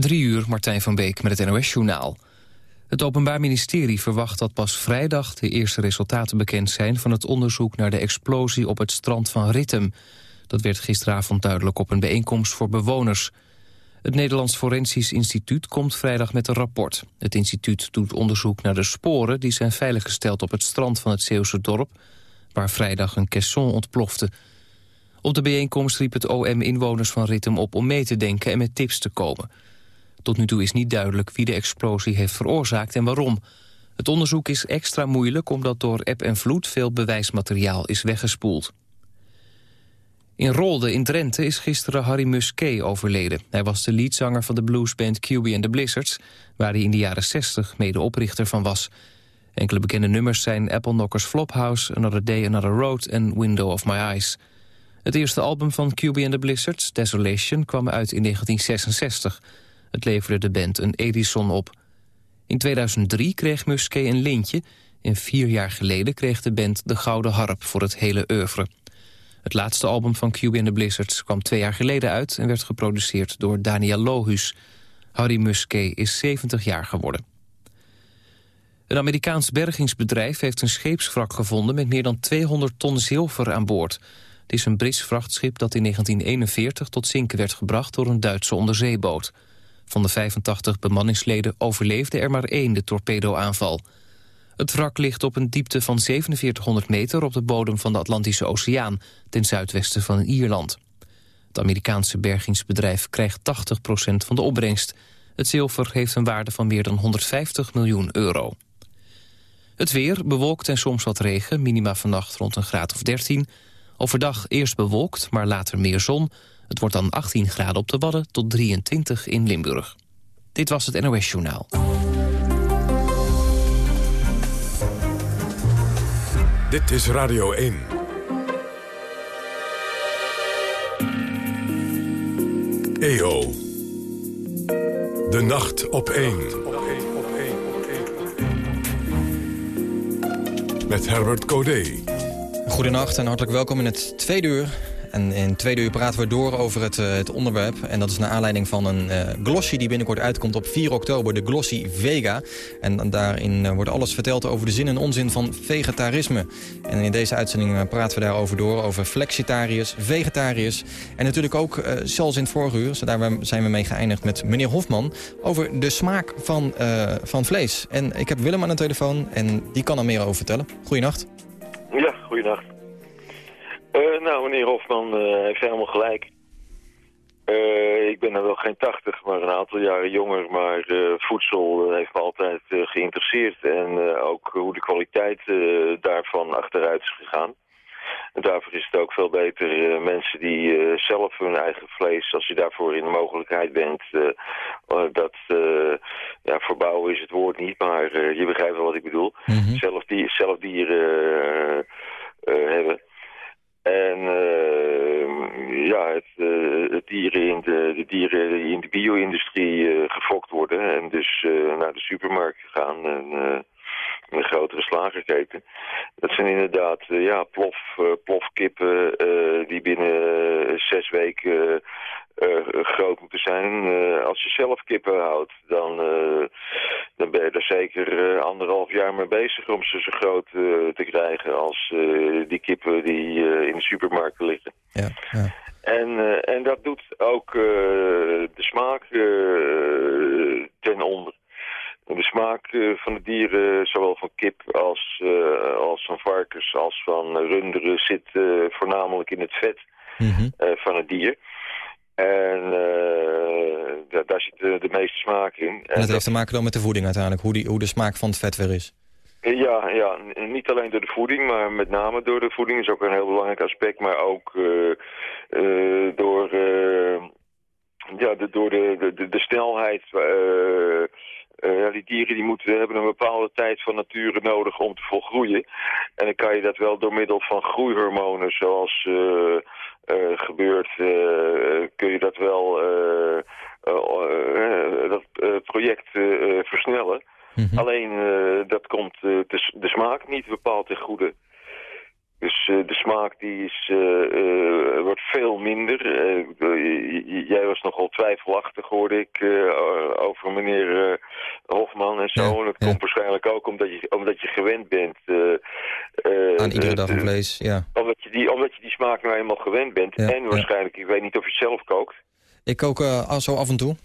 Drie uur, Martijn van Beek met het NOS-journaal. Het Openbaar Ministerie verwacht dat pas vrijdag de eerste resultaten bekend zijn... van het onderzoek naar de explosie op het strand van Rittem. Dat werd gisteravond duidelijk op een bijeenkomst voor bewoners. Het Nederlands Forensisch Instituut komt vrijdag met een rapport. Het instituut doet onderzoek naar de sporen die zijn veiliggesteld op het strand van het Zeeuwse dorp... waar vrijdag een caisson ontplofte... Op de bijeenkomst riep het OM inwoners van Rittem op om mee te denken en met tips te komen. Tot nu toe is niet duidelijk wie de explosie heeft veroorzaakt en waarom. Het onderzoek is extra moeilijk omdat door eb en vloed veel bewijsmateriaal is weggespoeld. In Rolde in Drenthe is gisteren Harry Musquet overleden. Hij was de leadzanger van de bluesband QB and the Blizzards... waar hij in de jaren 60 medeoprichter van was. Enkele bekende nummers zijn Apple Knockers Flophouse... Another Day, Another Road en Window of My Eyes. Het eerste album van QB and the Blizzards, Desolation, kwam uit in 1966. Het leverde de band een Edison op. In 2003 kreeg Musquet een lintje... en vier jaar geleden kreeg de band de Gouden Harp voor het hele oeuvre. Het laatste album van QB and the Blizzards kwam twee jaar geleden uit... en werd geproduceerd door Daniel Lohus. Harry Musquet is 70 jaar geworden. Een Amerikaans bergingsbedrijf heeft een scheepswrak gevonden... met meer dan 200 ton zilver aan boord... Het is een Brits vrachtschip dat in 1941 tot zinken werd gebracht door een Duitse onderzeeboot. Van de 85 bemanningsleden overleefde er maar één de torpedoaanval. Het wrak ligt op een diepte van 4700 meter op de bodem van de Atlantische Oceaan, ten zuidwesten van Ierland. Het Amerikaanse bergingsbedrijf krijgt 80% van de opbrengst. Het zilver heeft een waarde van meer dan 150 miljoen euro. Het weer, bewolkt en soms wat regen, minima vannacht rond een graad of 13. Overdag eerst bewolkt, maar later meer zon. Het wordt dan 18 graden op de Wadden tot 23 in Limburg. Dit was het NOS Journaal. Dit is Radio 1. EO. De nacht op 1. Met Herbert Codé. Goedenacht en hartelijk welkom in het tweede uur. En in tweede uur praten we door over het, uh, het onderwerp. En dat is naar aanleiding van een uh, glossy die binnenkort uitkomt op 4 oktober. De Glossy Vega. En daarin uh, wordt alles verteld over de zin en onzin van vegetarisme. En in deze uitzending praten we daarover door. Over flexitariërs, vegetariërs. En natuurlijk ook, zoals in het vorige uur, daar zijn we mee geëindigd met meneer Hofman... over de smaak van, van vlees. En ik heb Willem aan de telefoon en die kan er meer over vertellen. Goedenacht. Ja, goeiedag. Uh, nou, meneer Hofman uh, heeft helemaal gelijk. Uh, ik ben er wel geen tachtig, maar een aantal jaren jonger. Maar voedsel heeft me altijd geïnteresseerd. En ook hoe de kwaliteit daarvan achteruit is gegaan. En daarvoor is het ook veel beter mensen die zelf hun eigen vlees, als je daarvoor in de mogelijkheid bent, dat, ja, verbouwen is het woord niet, maar je begrijpt wel wat ik bedoel. Mhm. zelf, die, zelf dieren hebben. En uh, ja, het, uh, het, dieren in de, dieren die in de bio-industrie uh, gefokt worden en dus naar de supermarkt gaan en een grotere slagerketen. Dat zijn inderdaad ja, plof, plofkippen die binnen zes weken groot moeten zijn. Als je zelf kippen houdt, dan, dan ben je er zeker anderhalf jaar mee bezig om ze zo groot te krijgen als die kippen die in de supermarkten liggen. Ja, ja. En, en dat doet ook de smaak ten onder. De smaak van de dieren, zowel van kip als, als van varkens als van runderen, zit voornamelijk in het vet mm van het dier. En uh, daar zit de, de, meeste smaak in. En, en dat, heeft te maken dan met de voeding uiteindelijk, hoe, die, hoe de smaak van het vet weer is? Ja, ja, niet alleen door de voeding, maar met name door de voeding is ook een heel belangrijk aspect. Maar ook uh, uh, door, ja, de, door de, de, de snelheid... Uh, ja, die dieren die moeten, hebben een bepaalde tijd van nature nodig om te volgroeien. En dan kan je dat wel door middel van groeihormonen zoals uh, uh, gebeurt, kun je dat wel dat project versnellen. Alleen dat komt de, de, smaak niet bepaald ten goede. Dus de smaak die is, wordt veel minder. jij was nogal twijfelachtig, hoorde ik, over meneer Hofman en zo. Ja, en dat ja. komt waarschijnlijk ook omdat je, omdat je gewend bent. Aan iedere dag een vlees, ja. Omdat je, die, omdat je die smaak nou eenmaal gewend bent. Ja, en waarschijnlijk, ik weet niet of je zelf kookt. Ik kook eh, zo af en toe.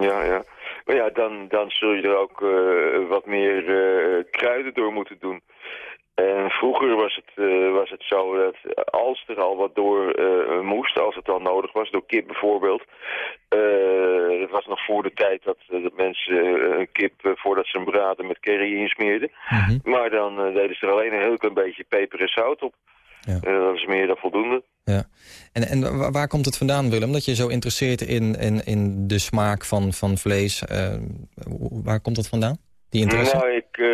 Ja, ja. Maar ja, dan, dan zul je er ook eh, wat meer eh, kruiden door moeten doen. En vroeger was het, eh, was het zo dat als er al wat door eh, moest, als het al nodig was, door kip bijvoorbeeld. eh het was nog voor de tijd dat, eh, dat mensen eh, een kip, eh, voordat ze hem braden, met curry insmeerden. Mhm. Maar dan eh, deden ze er alleen een heel klein beetje peper en zout op. Ja. Eh, dat is meer dan voldoende. Ja. En, en wa- waar komt het vandaan, Willem, dat je zo interesseert in, in, in de smaak van, van vlees? Eh, waar komt dat vandaan, die interesse? Nou, ik eh,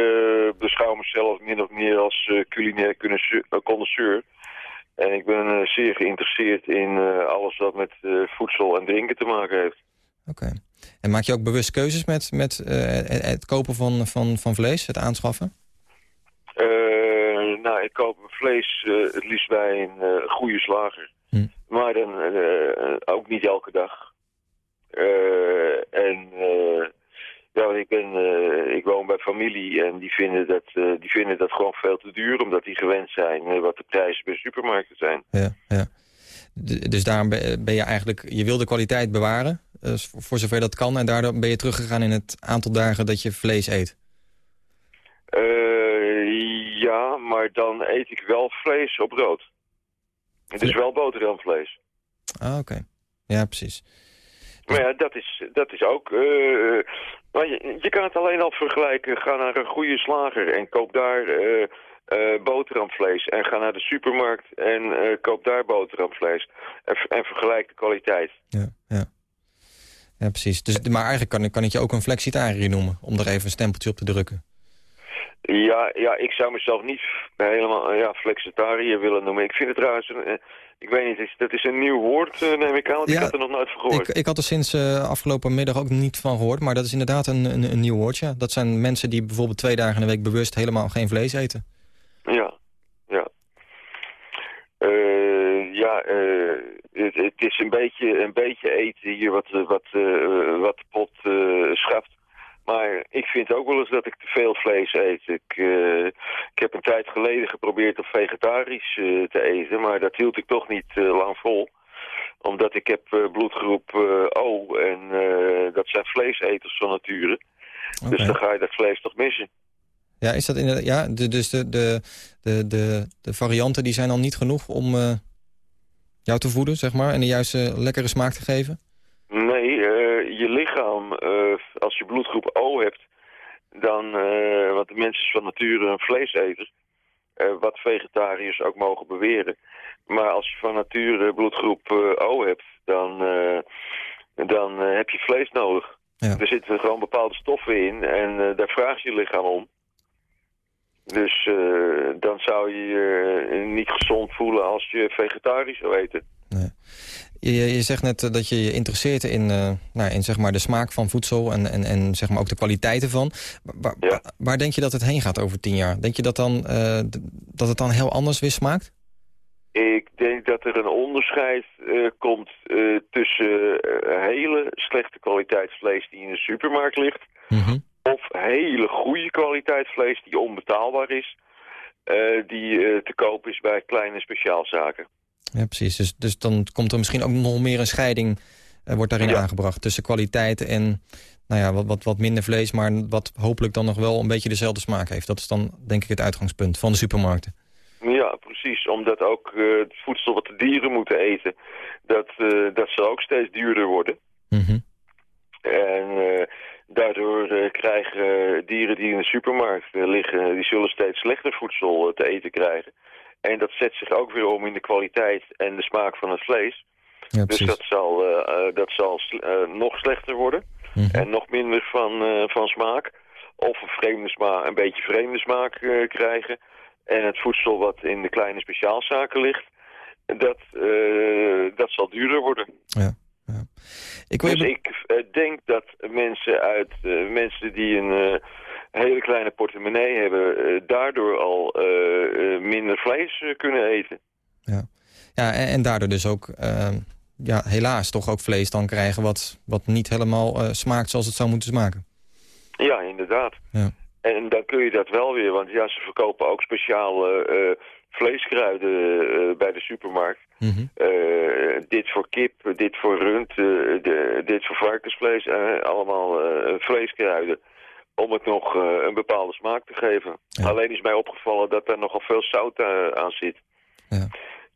beschouw mezelf min of meer als eh, culinair connoisseur- eh, connoisseur. En ik ben eh, zeer geïnteresseerd in alles wat met voedsel en drinken te maken heeft. Oké. En maak je ook bewust keuzes met, met het, kopen van, van, van vlees, het aanschaffen? Nou, ik koop vlees het liefst bij een goede slager. Hm. Maar dan ook niet elke dag. En ja, ik, ben, eh, ik woon bij familie en die vinden, dat, eh, die vinden dat gewoon veel te duur... omdat die gewend zijn eh, wat de prijzen bij supermarkten zijn. Ja, ja. D- Dus daarom ben je eigenlijk, je wil de kwaliteit bewaren, voor- zover dat kan. En daardoor ben je teruggegaan in het aantal dagen dat je vlees eet. Ja, maar dan eet ik wel vlees op brood. Het is wel boterhamvlees. Ah, oké. Ja, precies. Maar ja, dat is, dat is ook... eh, maar je, kan het alleen al vergelijken. Ga naar een goede slager en koop daar eh, eh, boterhamvlees. En ga naar de supermarkt en koop daar boterhamvlees. En, en vergelijk de kwaliteit. Ja, ja. ja precies. Dus, maar eigenlijk kan, kan ik je ook een flexitariër noemen, om er even een stempeltje op te drukken. Ja, ja, ik zou mezelf niet helemaal ja, flexitariër willen noemen. Ik vind het trouwens... Een, eh, ik weet niet, dat is een nieuw woord, eh, neem ik aan. want Ja, ik had er nog nooit van gehoord. Ik, ik had er sinds eh, afgelopen middag ook niet van gehoord, maar dat is inderdaad een, een, een nieuw woordje. Dat zijn mensen die bijvoorbeeld twee dagen in de week bewust helemaal geen vlees eten. Ja, ja. Ja, het, het is een beetje, een beetje eten hier wat, wat, wat de pot schaft. Maar ik vind ook wel eens dat ik te veel vlees eet. Ik, eh, ik heb een tijd geleden geprobeerd om vegetarisch eh, te eten, maar dat hield ik toch niet eh, lang vol. Omdat ik heb bloedgroep O en dat zijn vleeseters van nature. Dus dan ga je dat vlees toch missen. Ja, is dat inderdaad, ja, de, dus de, de, de, de, de varianten die zijn al niet genoeg om jou te voeden, zeg maar, en de juiste lekkere smaak te geven? Nee, eh, je lichaam, eh, als je bloedgroep O hebt, dan, eh, want de mens is van nature een vleeseter, eh, wat vegetariërs ook mogen beweren. Maar als je van nature bloedgroep eh, O hebt, dan, dan heb je vlees nodig. Ja. Er zitten gewoon bepaalde stoffen in en daar vraagt je lichaam om. Dus dan zou je je niet gezond voelen als je vegetarisch zou eten. Je, je zegt net eh, dat je je interesseert in, eh, nou, in zeg maar de smaak van voedsel en, en, en zeg maar ook de kwaliteiten van. Waar, Ja. waar, waar denk je dat het heen gaat over tien jaar? Denk je dat, dan, eh, dat het dan heel anders weer smaakt? Ik denk dat er een onderscheid komt tussen hele slechte kwaliteit vlees die in de supermarkt ligt... Mhm. of hele goede kwaliteit vlees die onbetaalbaar is... die te koop is bij kleine speciaalzaken. Ja, precies. Dus, dus dan komt er misschien ook nog meer een scheiding, eh, wordt daarin Ja. aangebracht... tussen kwaliteit en nou ja, wat, wat, wat minder vlees... maar wat hopelijk dan nog wel een beetje dezelfde smaak heeft. Dat is dan denk ik het uitgangspunt van de supermarkten. Ja, precies. Omdat ook eh, het voedsel wat de dieren moeten eten... dat, eh, dat zal ook steeds duurder worden. Mhm. En daardoor krijgen dieren die in de supermarkt liggen, die zullen steeds slechter voedsel te eten krijgen. En dat zet zich ook weer om in de kwaliteit en de smaak van het vlees. Ja, Dus dat zal, eh, eh, dat zal eh, nog slechter worden Mhm. en nog minder van, van smaak. Of een, vreemde smaak, een beetje vreemde smaak krijgen. En het voedsel wat in de kleine speciaalzaken ligt, dat, dat zal duurder worden. Ik wil je Dus ik denk dat mensen uit mensen die een hele kleine portemonnee hebben, eh, daardoor al eh, eh, minder vlees kunnen eten. Ja, en, en daardoor dus ook, ehm, ja, helaas toch ook vlees dan krijgen... wat, wat niet helemaal smaakt zoals het zou moeten smaken. Ja, inderdaad. Ja. En dan kun je dat wel weer, want ja, ze verkopen ook speciale vleeskruiden bij de supermarkt. Mhm. Dit voor kip, dit voor rund, de- dit voor varkensvlees, allemaal vleeskruiden. Om het nog eh, een bepaalde smaak te geven. Ja. Alleen is mij opgevallen dat er nogal veel zout eh, aan zit. Ja.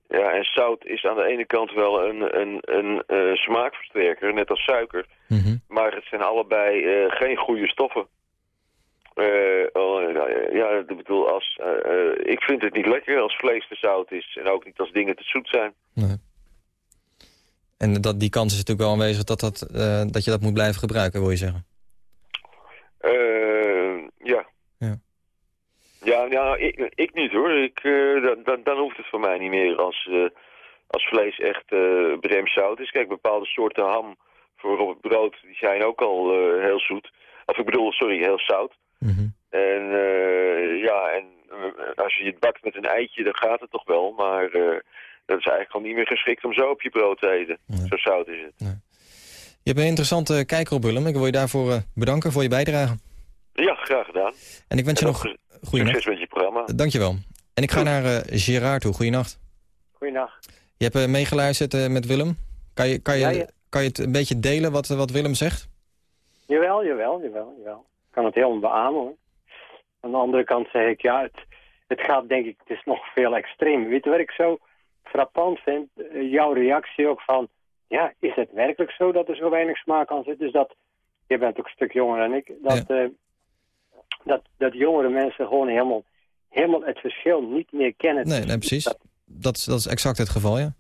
Ja, en zout is aan de ene kant wel een, een, een eh, smaakversterker, net als suiker. Mhm. Maar het zijn allebei geen goede stoffen. Oh, ja, ik bedoel, als, ik vind het niet lekker als vlees te zout is. En ook niet als dingen te zoet zijn. Nee. En dat, die kans is natuurlijk wel aanwezig dat, dat, dat je dat moet blijven gebruiken, wil je zeggen? Eh, ja. Ja. Ja, ja ik, ik niet hoor. Ik, eh, dan, dan, dan hoeft het voor mij niet meer als, eh, als vlees echt breemzout is. Kijk, bepaalde soorten ham voor op het brood, die zijn ook al heel zoet. Of ik bedoel, sorry, heel zout. Mhm. En ja, en als je het bakt met een eitje, dan gaat het toch wel. Maar dat is eigenlijk al niet meer geschikt om zo op je brood te eten. Nee. Zo zout is het. Je hebt een interessante kijker op Willem. Ik wil je daarvoor eh, bedanken voor je bijdrage. Ja, graag gedaan. En ik wens je nog eh, goeienacht. Succes met je programma. Dankjewel. En ik ga naar eh Gerard toe. Goeienacht. Goeienacht. Je hebt eh, meegeluisterd eh, met Willem. Kan je, kan, je, Ja, ja. kan je het een beetje delen wat, wat Willem zegt? Jawel, jawel, jawel, jawel. Ik kan het helemaal beamen hoor. Aan de andere kant zeg ik, ja, het, het gaat denk ik, het is nog veel extreem. Weet je wat ik zo frappant vind? Jouw reactie ook van, ja, is het werkelijk zo dat er zo weinig smaak aan zit? Dus dat, je bent ook een stuk jonger dan ik, dat, eh, dat, dat jongere mensen gewoon helemaal, helemaal het verschil niet meer kennen. Nee, nee precies. Dat, is- dat is exact het geval, ja.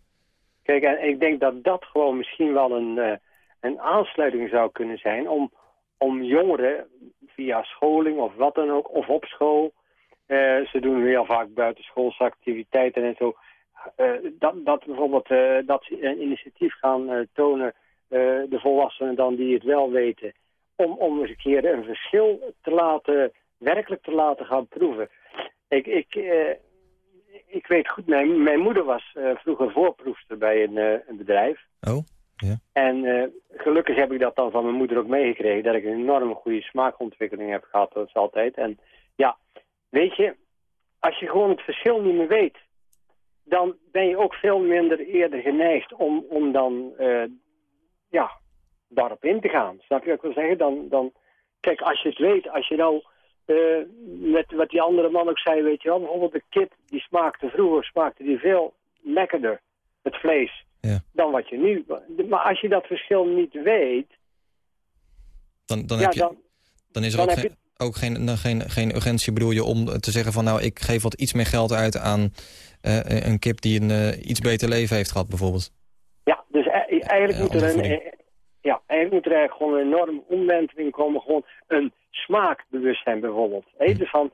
Kijk, en ik denk dat dat gewoon misschien wel een, eh, een aansluiting zou kunnen zijn om, om jongeren via scholing of wat dan ook, of op school, eh, ze doen heel vaak buitenschoolse activiteiten en zo, dat, dat bijvoorbeeld eh, dat ze een initiatief gaan eh, tonen, eh, de volwassenen dan die het wel weten, om, om eens een keer een verschil te laten, werkelijk te laten gaan proeven. Ik, ik, eh, ik weet goed, mijn, mijn moeder was eh, vroeger voorproefster bij een, eh, een bedrijf. Oh, En eh, gelukkig heb ik dat dan van mijn moeder ook meegekregen. Dat ik een enorme goede smaakontwikkeling heb gehad. Dat is altijd. En ja, weet je, als je gewoon het verschil niet meer weet... dan ben je ook veel minder eerder geneigd om, om dan eh, ja, daarop in te gaan. Snap je wat ik wil zeggen? Dan, dan, kijk, als je het weet, als je nou... eh, met wat die andere man ook zei, weet je wel, bijvoorbeeld de kip, die smaakte vroeger, smaakte die veel lekkerder, het vlees, Ja. dan wat je nu... Maar als je dat verschil niet weet, dan, dan, ja, heb je, dan, dan is er dan ook, geen, ook geen, nou, geen, geen urgentie, bedoel je, om te zeggen van... nou, ik geef wat iets meer geld uit aan eh, een kip die een eh, iets beter leven heeft gehad, bijvoorbeeld. ja, dus e- eigenlijk, Ja, moet er een, eh, ja, eigenlijk moet er eigenlijk gewoon een enorme omwenteling komen. Gewoon een smaakbewustzijn bijvoorbeeld. Hè? Dus van,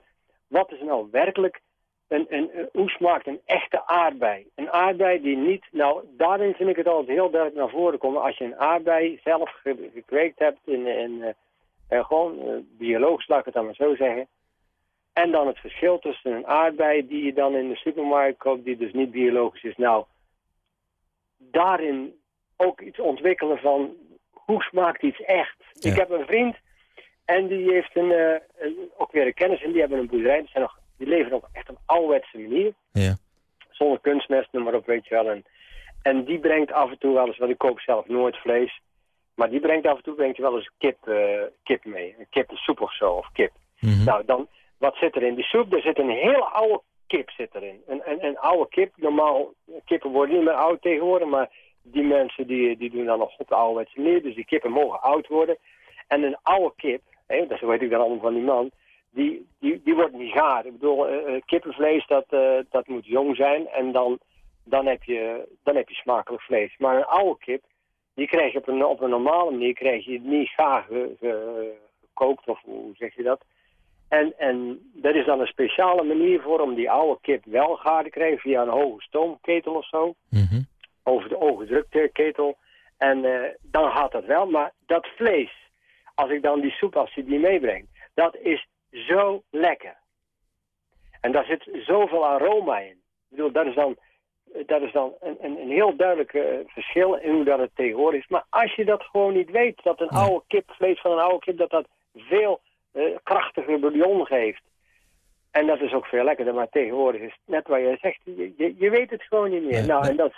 wat is nou werkelijk... Een, een, een- hoe smaakt een echte aardbei? Een aardbei die niet... Nou, daarin vind ik het altijd heel duidelijk naar voren komen. Als je een aardbei zelf ge- gekweekt hebt in, in eh, gewoon eh, biologisch, laat ik het dan maar zo zeggen. En dan het verschil tussen een aardbei die je dan in de supermarkt koopt, die dus niet biologisch is. Nou, daarin ook iets ontwikkelen van hoe smaakt iets echt. Ja. Ik heb een vriend en die heeft een, eh, een- ook weer een kennis en die hebben een boerderij. Die, zijn nog, die leven op echt een ouderwetse manier. Ja. Zonder kunstmest, noem maar op, weet je wel. En, en die brengt af en toe wel eens, want ik koop zelf nooit vlees. Maar die brengt af en toe brengt wel eens kip, eh, kip mee. Een kippensoep of zo, of kip. Mhm. Nou, dan, wat zit er in die soep? Er zit een hele oude kip zit erin. Een, een, een oude kip, normaal, kippen worden niet meer oud tegenwoordig, maar die mensen die, die doen dan nog op de ouderwetse manier. Dus die kippen mogen oud worden. En een oude kip, hè, dat weet ik dan allemaal van die man, die, die, die wordt niet gaar. Ik bedoel, eh, eh, kippenvlees, dat, dat moet jong zijn en dan, dan, heb je, dan heb je smakelijk vlees. Maar een oude kip, die krijg je op een, op een normale manier krijg je niet gaar ge- ge- gekookt, of hoe zeg je dat? En, en er is dan een speciale manier voor om die oude kip wel gaar te krijgen via een hoge stoomketel of zo. Mhm. Over de oogedrukte ketel. En eh, dan gaat dat wel. Maar dat vlees, als ik dan die soep, als je die meebrengt, dat is zo lekker. En daar zit zoveel aroma in. Ik bedoel, dat is dan dat is dan een, een, een heel duidelijk eh, verschil in hoe dat het tegenwoordig is. Maar als je dat gewoon niet weet, dat een oude kip, vlees van een oude kip, dat dat veel uh, krachtiger bouillon geeft. En dat is ook veel lekkerder, maar tegenwoordig is net wat je zegt, je, je, weet het gewoon niet meer. nou, en dat,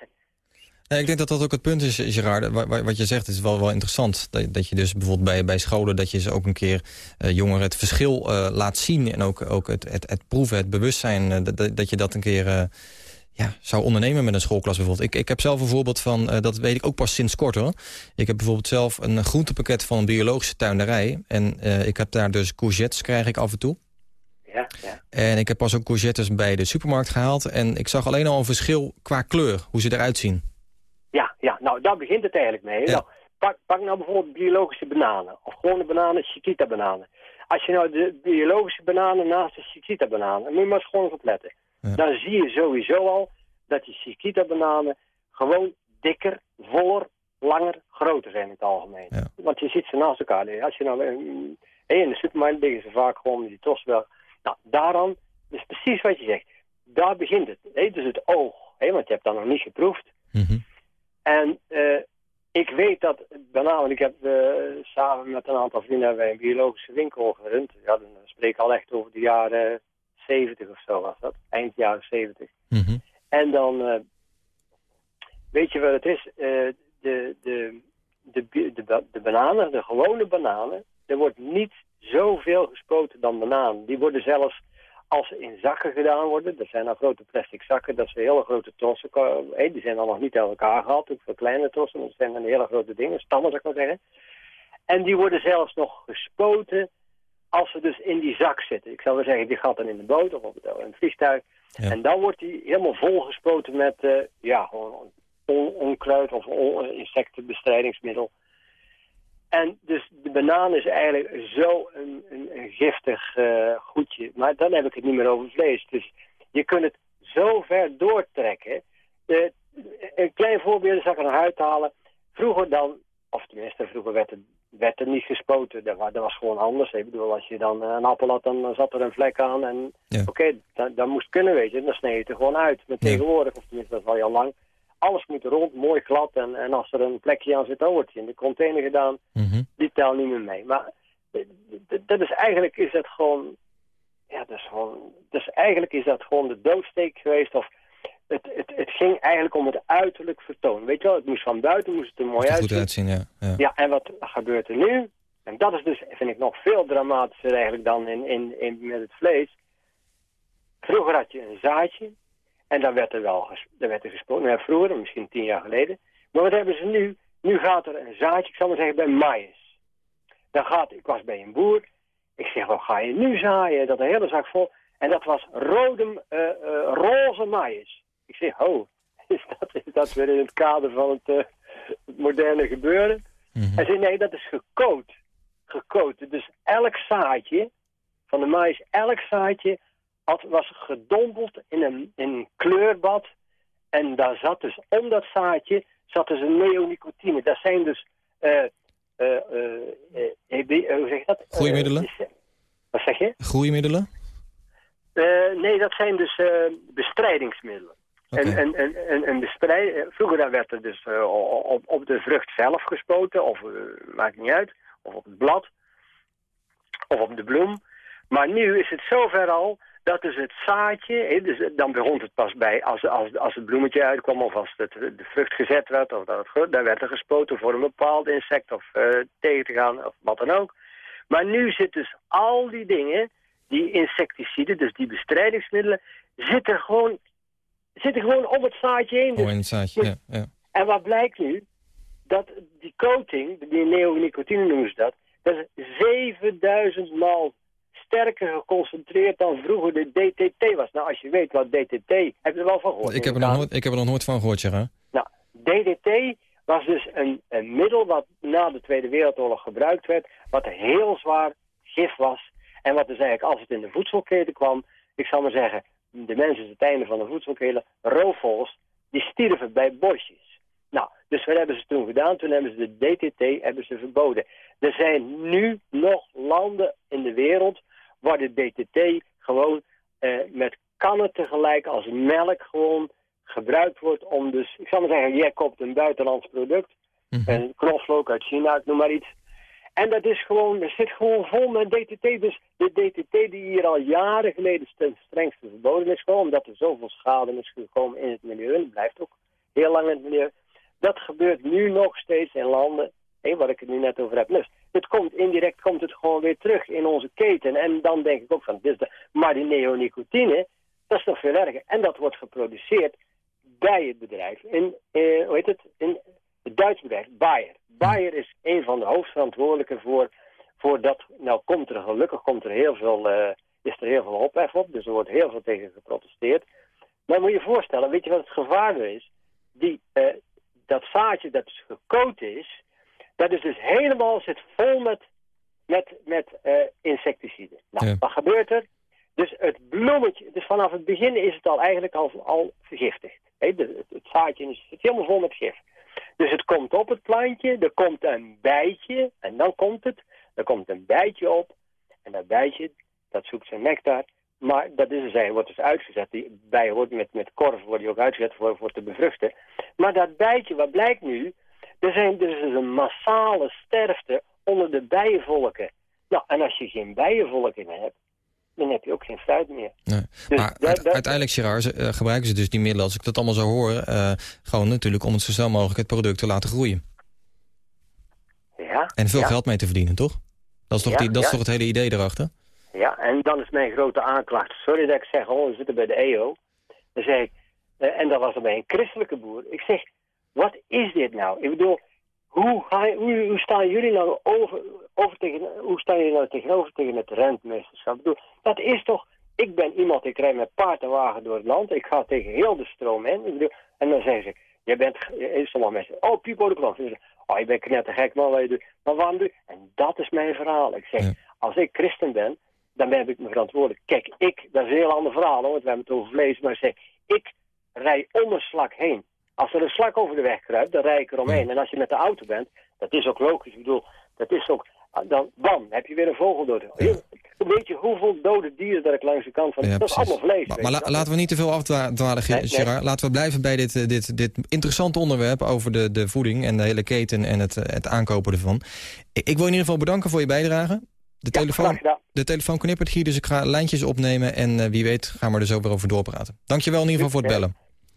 Nee, ik denk dat dat ook het punt is, Gerard. Wat je zegt is wel, wel interessant. Dat, dat je dus bijvoorbeeld bij, bij scholen... dat je ze ook een keer uh, jongeren het verschil laat zien... en ook, ook het, het, het proeven, het bewustzijn... Dat, dat je dat een keer ja, zou ondernemen met een schoolklas bijvoorbeeld. Ik, ik heb zelf een voorbeeld van, dat weet ik ook pas sinds kort hoor. Ik heb bijvoorbeeld zelf een groentepakket van een biologische tuinderij. En ik heb daar dus courgettes, krijg ik af en toe. Ja, ja. En ik heb pas ook courgettes bij de supermarkt gehaald. En ik zag alleen al een verschil qua kleur, hoe ze eruit zien. Ja, ja, nou daar begint het eigenlijk mee. Nou, pak, pak nou bijvoorbeeld biologische bananen. Of gewone bananen, Chiquita bananen. Als je nou de biologische bananen naast de Chiquita bananen, moet je maar eens gewoon op letten. Dan zie je sowieso al dat die Chiquita bananen gewoon dikker, voller, langer, groter zijn in het algemeen. Want je ziet ze naast elkaar. Als je nou in, de supermarkt liggen ze vaak gewoon die tos wel. Nou, daarom, is precies wat je zegt. Daar begint het. Hè? Dus het oog. Hè? Want je hebt dat nog niet geproefd. Mm en uh, ik weet dat bananen, ik heb uh, samen met een aantal vrienden bij een biologische winkel gerund. Ja, dan spreek ik al echt over de jaren 70 of zo was dat, eind jaren 70. Mm En dan, uh, weet je wat het is, de, de, de, de, de, bananen, de gewone bananen, er wordt niet zoveel gespoten dan bananen. Die worden zelfs als ze in zakken gedaan worden, dat zijn dan grote plastic zakken, dat zijn hele grote trossen, eh, die zijn dan nog niet uit elkaar gehaald, ook voor kleine trossen, dat zijn dan hele grote dingen, stammen zou ik maar zeggen. En die worden zelfs nog gespoten als ze dus in die zak zitten. Ik zou wel zeggen, die gaat dan in de boot of op het, in het vliegtuig. En dan wordt die helemaal volgespoten met uh, ja, gewoon onkruid of on insectenbestrijdingsmiddel. En dus de banaan is eigenlijk zo een, een, een giftig uh, goedje. Maar dan heb ik het niet meer over vlees. Dus je kunt het zo ver doortrekken. Uh, een klein voorbeeld zal ik er nog uithalen. Vroeger dan, of tenminste vroeger werd er, werd er niet gespoten. Dat, dat was gewoon anders. Ik bedoel, als je dan een appel had, dan zat er een vlek aan. En oké, okay, dat, dat moest kunnen, weet je. Dan sneed je het er gewoon uit. Maar tegenwoordig, of tenminste dat is al lang alles moet rond, mooi glad. En, en als er een plekje aan zit, dan wordt hij in de container gedaan. Mhm. Die telt niet meer mee. Maar dat is eigenlijk is dat gewoon... Ja, dat is gewoon... Dus eigenlijk is dat gewoon de doodsteek geweest. Of het, het, het ging eigenlijk om het uiterlijk vertoon. Weet je wel, het moest van buiten moest het er mooi uitzien. goed uitzien, ja. ja. Ja, en wat gebeurt er nu? En dat is dus, vind ik, nog veel dramatischer eigenlijk dan in, in, in, met het vlees. Vroeger had je een zaadje en dan werd er wel dan werd er gesproken. Ja, vroeger, misschien tien jaar geleden. Maar wat hebben ze nu? Nu gaat er een zaadje, ik zal maar zeggen, bij maïs. Dan gaat, ik was bij een boer. Ik zeg, wat ga je nu zaaien? Dat een hele zak vol. En dat was rode, uh, uh, roze maïs. Ik zeg, oh, is dat, is dat weer in het kader van het, uh, het moderne gebeuren? Mm Hij zei, nee, dat is gekoot. Gekoot. Dus elk zaadje van de maïs, elk zaadje had, was gedompeld in een, in een kleurbad. En daar zat dus, om dat zaadje, zat dus een neonicotine. Dat zijn dus, uh, uh, hoe zeg je dat? Groeimiddelen? wat zeg je? Groeimiddelen? nee, dat zijn dus bestrijdingsmiddelen. Okay. En, en, en, en bestrijd, vroeger werd er dus op, op de vrucht zelf gespoten, of maakt niet uit, of op het blad, of op de bloem. Maar nu is het zover al dat is het zaadje. dus dan begon het pas bij als, als, als het bloemetje uitkwam of als de vrucht gezet werd. Of dat dan werd er gespoten voor een bepaald insect of tegen te gaan of wat dan ook. Maar nu zitten dus al die dingen, die insecticiden, dus die bestrijdingsmiddelen, zitten gewoon, zitten gewoon op het zaadje heen. Dus, oh, het zaadje, ja, ja. En wat blijkt nu? Dat die coating, die neonicotine noemen ze dat, dat is 7000 maal sterker geconcentreerd dan vroeger de DTT was. Nou, als je weet wat DTT, heb je er wel van gehoord? Ik heb er nog nooit, ik heb er nog nooit van gehoord, ja. Nou, DDT was dus een, een middel wat na de Tweede Wereldoorlog gebruikt werd, wat heel zwaar gif was. En wat dus eigenlijk, als het in de voedselketen kwam, ik zal maar zeggen, de mensen het einde van de voedselketen, roofvogels, die stierven bij bosjes. Nou, dus wat hebben ze toen gedaan? Toen hebben ze de DTT hebben ze verboden. Er zijn nu nog landen in de wereld waar de DTT gewoon eh, met kannen tegelijk als melk gewoon gebruikt wordt om dus... Ik zal maar zeggen, jij koopt een buitenlands product. Mhm. Een knoflook uit China, ik noem maar iets. En dat is gewoon, er zit gewoon vol met DTT. Dus de DTT die hier al jaren geleden ten strengste verboden is, gewoon omdat er zoveel schade is gekomen in het milieu. En het blijft ook heel lang in het milieu. Dat gebeurt nu nog steeds in landen, waar ik het nu net over heb. Dus het komt indirect komt het gewoon weer terug in onze keten. En dan denk ik ook van, is de, maar die neonicotine, dat is nog veel erger. En dat wordt geproduceerd bij het bedrijf. In, eh, hoe heet het? In het Duitse bedrijf, Bayer. Bayer is een van de hoofdverantwoordelijken voor, voor dat. Nou komt er gelukkig komt er heel veel, eh, is er heel veel ophef op. Dus er wordt heel veel tegen geprotesteerd. Maar moet je je voorstellen, weet je wat het gevaar er is? Die, eh, dat zaadje dat dus is, dat is dus helemaal zit vol met, met, met eh, insecticiden. Nou, Ja. wat gebeurt er? Dus het bloemetje, dus vanaf het begin is het al eigenlijk al, al vergiftigd. Het, het zaadje is, zit helemaal vol met gif. Dus het komt op het plantje, er komt een bijtje, en dan komt het, er komt een bijtje op, en dat bijtje, dat zoekt zijn nectar, maar dat is dus, hij wordt dus uitgezet, die bij wordt met, met korf wordt die ook uitgezet voor, voor te bevruchten. Maar dat bijtje, wat blijkt nu, er, zijn, er is dus een massale sterfte onder de bijenvolken. Nou, en als je geen bijenvolken hebt, dan heb je ook geen fruit meer. Nee. Dus maar daar- uite- daar- uiteindelijk, Gerard, ze- eh, gebruiken ze dus die middelen... als ik dat allemaal zo hoor, eh, gewoon natuurlijk om het zo snel mogelijk het product te laten groeien. Ja, En veel ja. geld mee te verdienen, toch? Dat is toch, Ja, die, dat is toch het hele idee erachter? Ja, en dan is mijn grote aanklacht. Sorry dat ik zeg, oh, we zitten bij de EO. Dan zeg ik, eh, en dat was er bij een christelijke boer. Ik zeg, wat is dit nou? Ik bedoel, hoe, hoe, hoe staan jullie nou over, over tegen, hoe staan jullie nou tegenover tegen het rentmeesterschap? Ik bedoel, dat is toch, ik ben iemand, ik rijd met paard en wagen door het land. Ik ga tegen heel de stroom in. Ik bedoel, en dan zeggen ze, je bent, sommige mensen, oh, Pipo de Kloof. Oh, je bent knettergek, man, wat je doet. Maar waarom doe je? En dat is mijn verhaal. Ik zeg, Ja. als ik christen ben, dan ben ik me verantwoordelijk. Kijk, ik, dat is een heel ander verhaal, hoor, want we hebben het over vlees. Maar ik zeg, ik rij om een slak heen. Als er een slak over de weg kruipt, dan rij ik eromheen. En als je met de auto bent, dat is ook logisch. Ik bedoel, dat is ook, ah, dan, bam, heb je weer een vogel dood. Heel- Weet je hoeveel dode dieren dat ik langs de kant van... Ja, dat is allemaal vlees. Maar, maar la- laten we niet te veel afdwalen, Nee, nee. Gerard. Laten we blijven bij dit, eh, dit, dit interessante onderwerp... over de, de voeding en de hele keten en het, eh, het aankopen ervan. Ik, ik wil in ieder geval bedanken voor je bijdrage. De Ja, telefoon, de telefoon knippert hier, dus ik ga lijntjes opnemen... en eh, wie weet gaan we er zo weer over doorpraten. Dankjewel in ieder geval voor het bellen.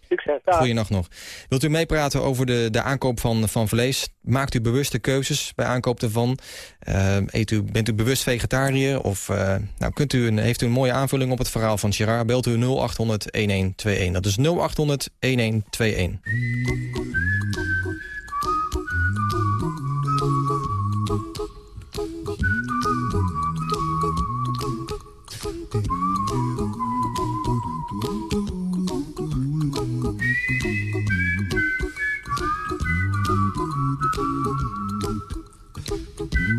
Succes. Goeienacht nog. Wilt u meepraten over de, de aankoop van, van vlees? Maakt u bewuste keuzes bij aankoop ervan? Eh, eet u, bent u bewust vegetariër? Of eh, nou, kunt u een, heeft u een mooie aanvulling op het verhaal van Gerard? Belt u 0800 1121. Dat is 0800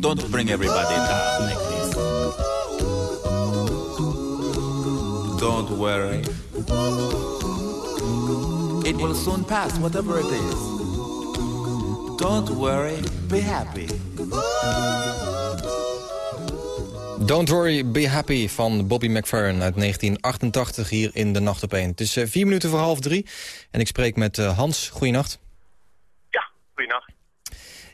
Don't bring everybody down like this. Don't worry. It will soon pass, whatever it is. Don't worry, be happy. Don't Worry, Be Happy van Bobby McFerrin uit 1988 hier in de Nacht op 1. Het is uh, vier minuten voor half drie en ik spreek met uh, Hans. Goeienacht.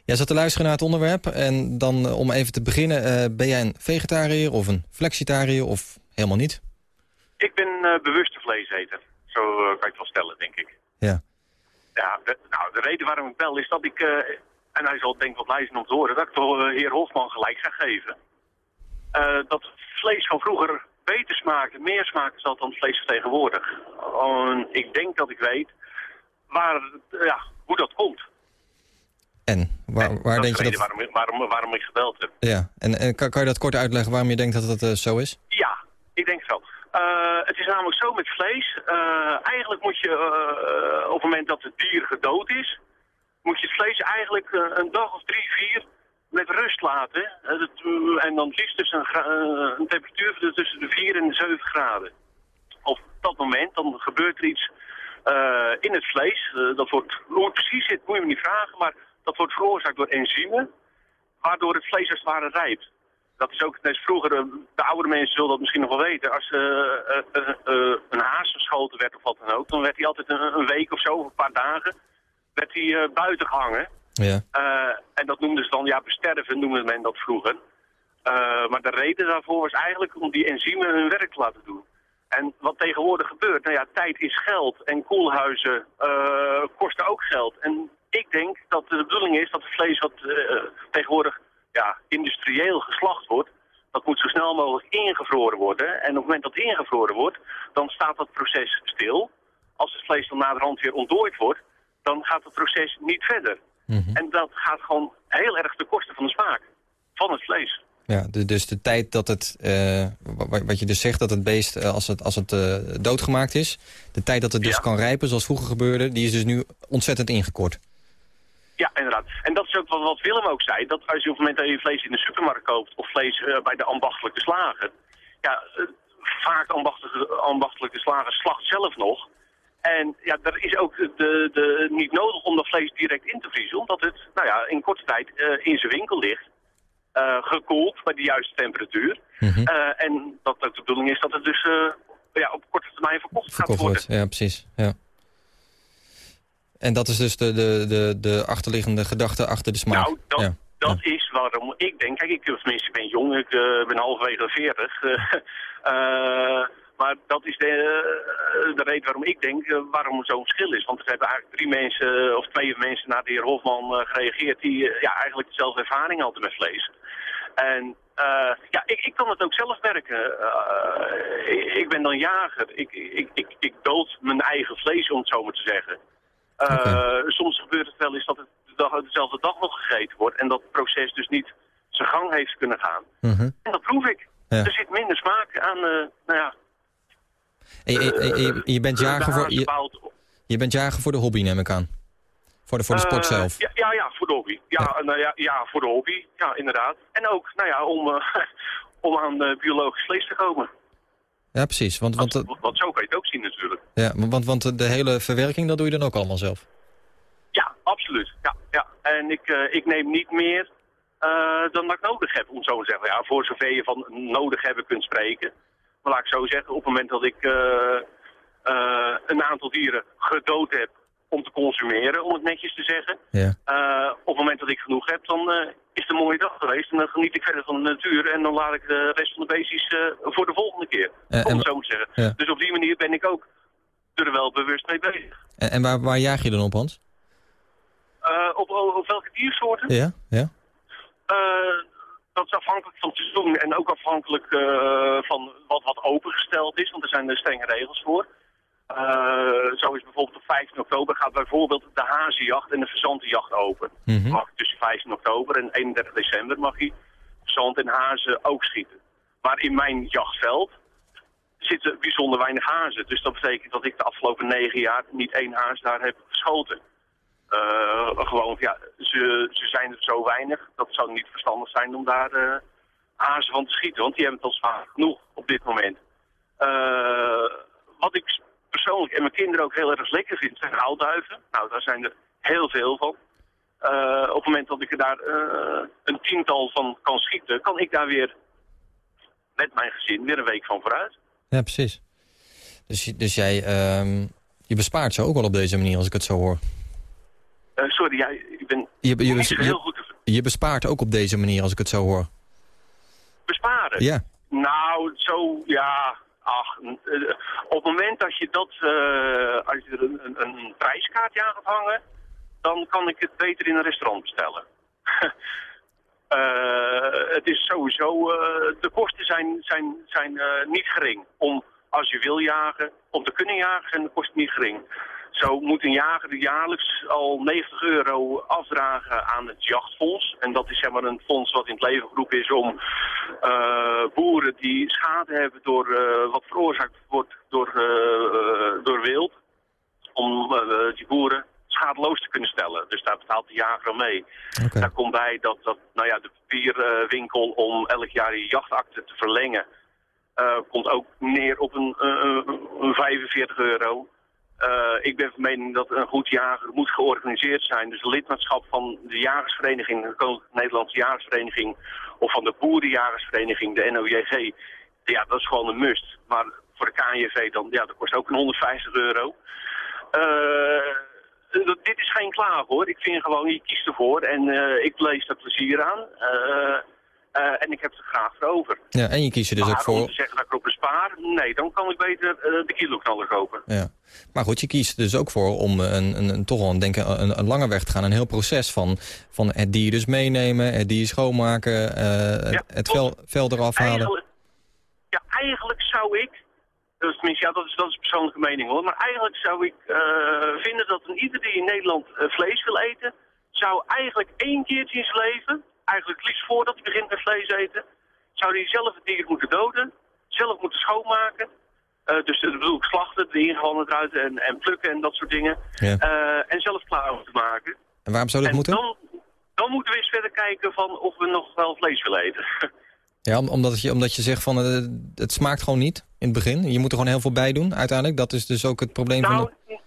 Jij zat te luisteren naar het onderwerp en dan uh, om even te beginnen, ben jij een vegetariër of een flexitariër of helemaal niet? Ik ben bewuste vleeseter. Zo kan je het wel stellen, denk ik. Ja. Ja, de, nou, de reden waarom ik bel is dat ik, en hij zal denk ik wat lijzen om te horen, dat ik de heer Hofman gelijk ga geven. Dat vlees van vroeger beter smaakte, meer smaakte zal dan het vlees van tegenwoordig. Ik denk dat ik weet waar, ja, hoe dat komt. En waar, waar denk je dat... Waarom, waarom, waarom ik gebeld heb. Ja, en, en kan, kan, je dat kort uitleggen waarom je denkt dat dat uh, zo is? Ja, ik denk zo. het is namelijk zo met vlees. eigenlijk moet je op het moment dat het dier gedood is, moet je het vlees eigenlijk een dag of drie, vier met rust laten. En dan liefst dus een, een temperatuur tussen de 4 en de 7 graden. Op dat moment dan gebeurt er iets in het vlees. Dat wordt, hoe het precies zit moet je me niet vragen, maar dat wordt veroorzaakt door enzymen, waardoor het vlees als het ware rijpt. Dat is ook, net vroeger, de oudere mensen zullen dat misschien nog wel weten, als uh, een haas geschoten werd of wat dan ook, dan werd hij altijd een, een week of zo, of een paar dagen, werd hij buiten gehangen. Ja. En dat noemden ze dan, ja, besterven noemde men dat vroeger. Maar de reden daarvoor was eigenlijk om die enzymen hun werk te laten doen. En wat tegenwoordig gebeurt, nou ja, tijd is geld en koelhuizen kosten ook geld. En ik denk dat de bedoeling is dat het vlees wat tegenwoordig ja, industrieel geslacht wordt, dat moet zo snel mogelijk ingevroren worden. En op het moment dat het ingevroren wordt, dan staat dat proces stil. Als het vlees dan naderhand weer ontdooid wordt, dan gaat het proces niet verder. Mm -hmm. En dat gaat gewoon heel erg ten koste van de smaak van het vlees. Ja, dus de tijd dat het, uh, wat je dus zegt, dat het beest uh, als het, als het uh, doodgemaakt is... de tijd dat het dus ja. kan rijpen, zoals vroeger gebeurde, die is dus nu ontzettend ingekort. Ja, inderdaad. En dat is ook wat, Willem ook zei, dat als je op het moment dat je vlees in de supermarkt koopt... of vlees bij de ambachtelijke slager, ja, vaak ambachtelijke, ambachtelijke slager slacht zelf nog... En ja, er is ook de, de, niet nodig om dat vlees direct in te vriezen, omdat het nou ja, in korte tijd uh, in zijn winkel ligt. Gekoeld bij de juiste temperatuur. Mm -hmm. uh, en dat ook de bedoeling is dat het dus ja, op korte termijn verkocht, verkocht gaat worden. Wordt. Ja, precies. Ja. En dat is dus de, de, de, de achterliggende gedachte achter de smaak. Nou, dat, ja. dat ja. is waarom ik denk... Kijk, ik tenminste, ik ben jong, ik ben halverwege 40... Maar dat is de, de reden waarom ik denk uh, waarom er zo'n verschil is. Want er hebben eigenlijk drie mensen, of twee mensen naar de heer Hofman gereageerd... die ja, eigenlijk dezelfde ervaring hadden met vlees. En ja, ik, ik kan het ook zelf merken. Ik, ik, ben dan jager. Ik, ik, ik, ik dood mijn eigen vlees, om het zo maar te zeggen. Okay. Soms gebeurt het wel eens dat het de dag, dezelfde dag nog gegeten wordt... en dat het proces dus niet zijn gang heeft kunnen gaan. -hmm. En dat proef ik. Ja. Er zit minder smaak aan, eh, nou ja... En je, en je- je bent jager voor, je, je bent jager voor de hobby, neem ik aan. Voor de, voor de sport Eh, zelf. Ja, ja, ja, voor de hobby. Ja, Ja. Nou ja, ja, voor de hobby. Ja, inderdaad. En ook, nou ja, om, eh, om aan eh, biologisch vlees te komen. Ja, precies. Want, want, Want, want zo kan je het ook zien natuurlijk. ja, want, want de hele verwerking, dat doe je dan ook allemaal zelf. Ja, absoluut. Ja, ja. En ik, eh, ik neem niet meer eh, dan dat ik nodig heb, om zo te zeggen. Ja, voor zover je van nodig hebben kunt spreken. Maar laat ik zo zeggen, op het moment dat ik eh, een aantal dieren gedood heb om te consumeren, om het netjes te zeggen. Ja. eh, op het moment dat ik genoeg heb, dan eh, is het een mooie dag geweest. En dan geniet ik verder van de natuur. En dan laat ik de rest van de beestjes eh, voor de volgende keer. Om het zo te zeggen. Ja. Dus op die manier ben ik ook er wel bewust mee bezig. En, en waar, waar jaag je dan op, Hans? Op, op welke diersoorten? Ja? Ja? Dat is afhankelijk van het seizoen en ook afhankelijk van wat, wat opengesteld is, want er zijn er strenge regels voor. Eh, zo is bijvoorbeeld op 15 oktober gaat bijvoorbeeld de hazenjacht en de verzantenjacht open. Mhm. Mag je tussen 15 oktober en 31 december mag je zand en hazen ook schieten. Maar in mijn jachtveld zitten bijzonder weinig hazen. Dus dat betekent dat ik de afgelopen negen jaar niet één haas daar heb geschoten. Eh, gewoon, ja, ze, ze zijn er zo weinig. Dat zou niet verstandig zijn om daar eh hazen van te schieten. Want die hebben het al zwaar genoeg op dit moment. Wat ik persoonlijk en mijn kinderen ook heel erg lekker vind, zijn houtduiven. Nou, daar zijn er heel veel van. Eh, op het moment dat ik er daar eh, een tiental van kan schieten, kan ik daar weer met mijn gezin weer een week van vooruit. Ja, precies. Dus, dus jij, ehm, je bespaart ze ook wel op deze manier, als ik het zo hoor. Eh, sorry, jij, ik ben Je, je, niet zo je, heel goed te je bespaart ook op deze manier, als ik het zo hoor. besparen. Ja. Nou, zo, ja, ach, eh, op het moment dat je dat, eh, als je er een, een, prijskaartje aan gaat hangen, dan kan ik het beter in een restaurant bestellen. Eh, het is sowieso, de kosten zijn, zijn, zijn niet gering. Om, als je wil jagen, om te kunnen jagen zijn de kosten niet gering. Zo moet een jager jaarlijks al 90 euro afdragen aan het jachtfonds. En dat is zeg maar een fonds wat in het leven geroepen is om eh, boeren die schade hebben door eh, wat veroorzaakt wordt door, eh, door wild. Om die boeren schadeloos te kunnen stellen. Dus daar betaalt de jager aan mee. Daar komt bij dat, dat nou ja, de papierwinkel om elk jaar je jachtakte te verlengen... komt ook neer op een, een 45 euro. Eh, ik ben van mening dat een goed jager moet georganiseerd zijn. Dus lidmaatschap van de jagersvereniging, de Koninklijke Nederlandse Jagersvereniging... of van de Boerenjagersvereniging, de NOJG... Ja, dat is gewoon een must. Maar voor de KNJV dan, ja, dat kost ook een 150 euro. Eh, dat- dit is geen klaag hoor. Ik vind gewoon, je kiest ervoor en eh, ik lees er plezier aan. Eh, eh, en ik heb er graag voor over. Ja, en je kiest er dus maar ook om voor... te zeggen dat ik erop bespaar, nee, dan kan ik beter eh, de kiloknaller kopen. Ja. Maar goed, je kiest er dus ook voor om een, een, een, toch wel een, denk ik, een, een lange weg te gaan. Een heel proces van, van het dier dus meenemen, het dier schoonmaken, eh, Ja, het vel, vel eraf halen. Eigenlijk, ja, eigenlijk zou ik, dus tenminste, ja, dat is, dat is persoonlijke mening hoor, maar eigenlijk zou ik eh, vinden dat een ieder die in Nederland eh, vlees wil eten, zou eigenlijk één keertje in zijn leven, eigenlijk liefst voordat hij begint met vlees eten, zou hij zelf het dier moeten doden, zelf moeten schoonmaken. Eh, dus dat bedoel ik slachten, de ingewanden eruit en, en plukken en dat soort dingen. Ja. Eh, en zelf klaar moeten maken. En waarom zou dat en moeten? Dan, dan moeten we eens verder kijken van of we nog wel vlees willen eten. Ja, om- omdat je, omdat je zegt van eh, het smaakt gewoon niet in het begin. Je moet er gewoon heel veel bij doen uiteindelijk. Dat is dus ook het probleem van... Nou, De...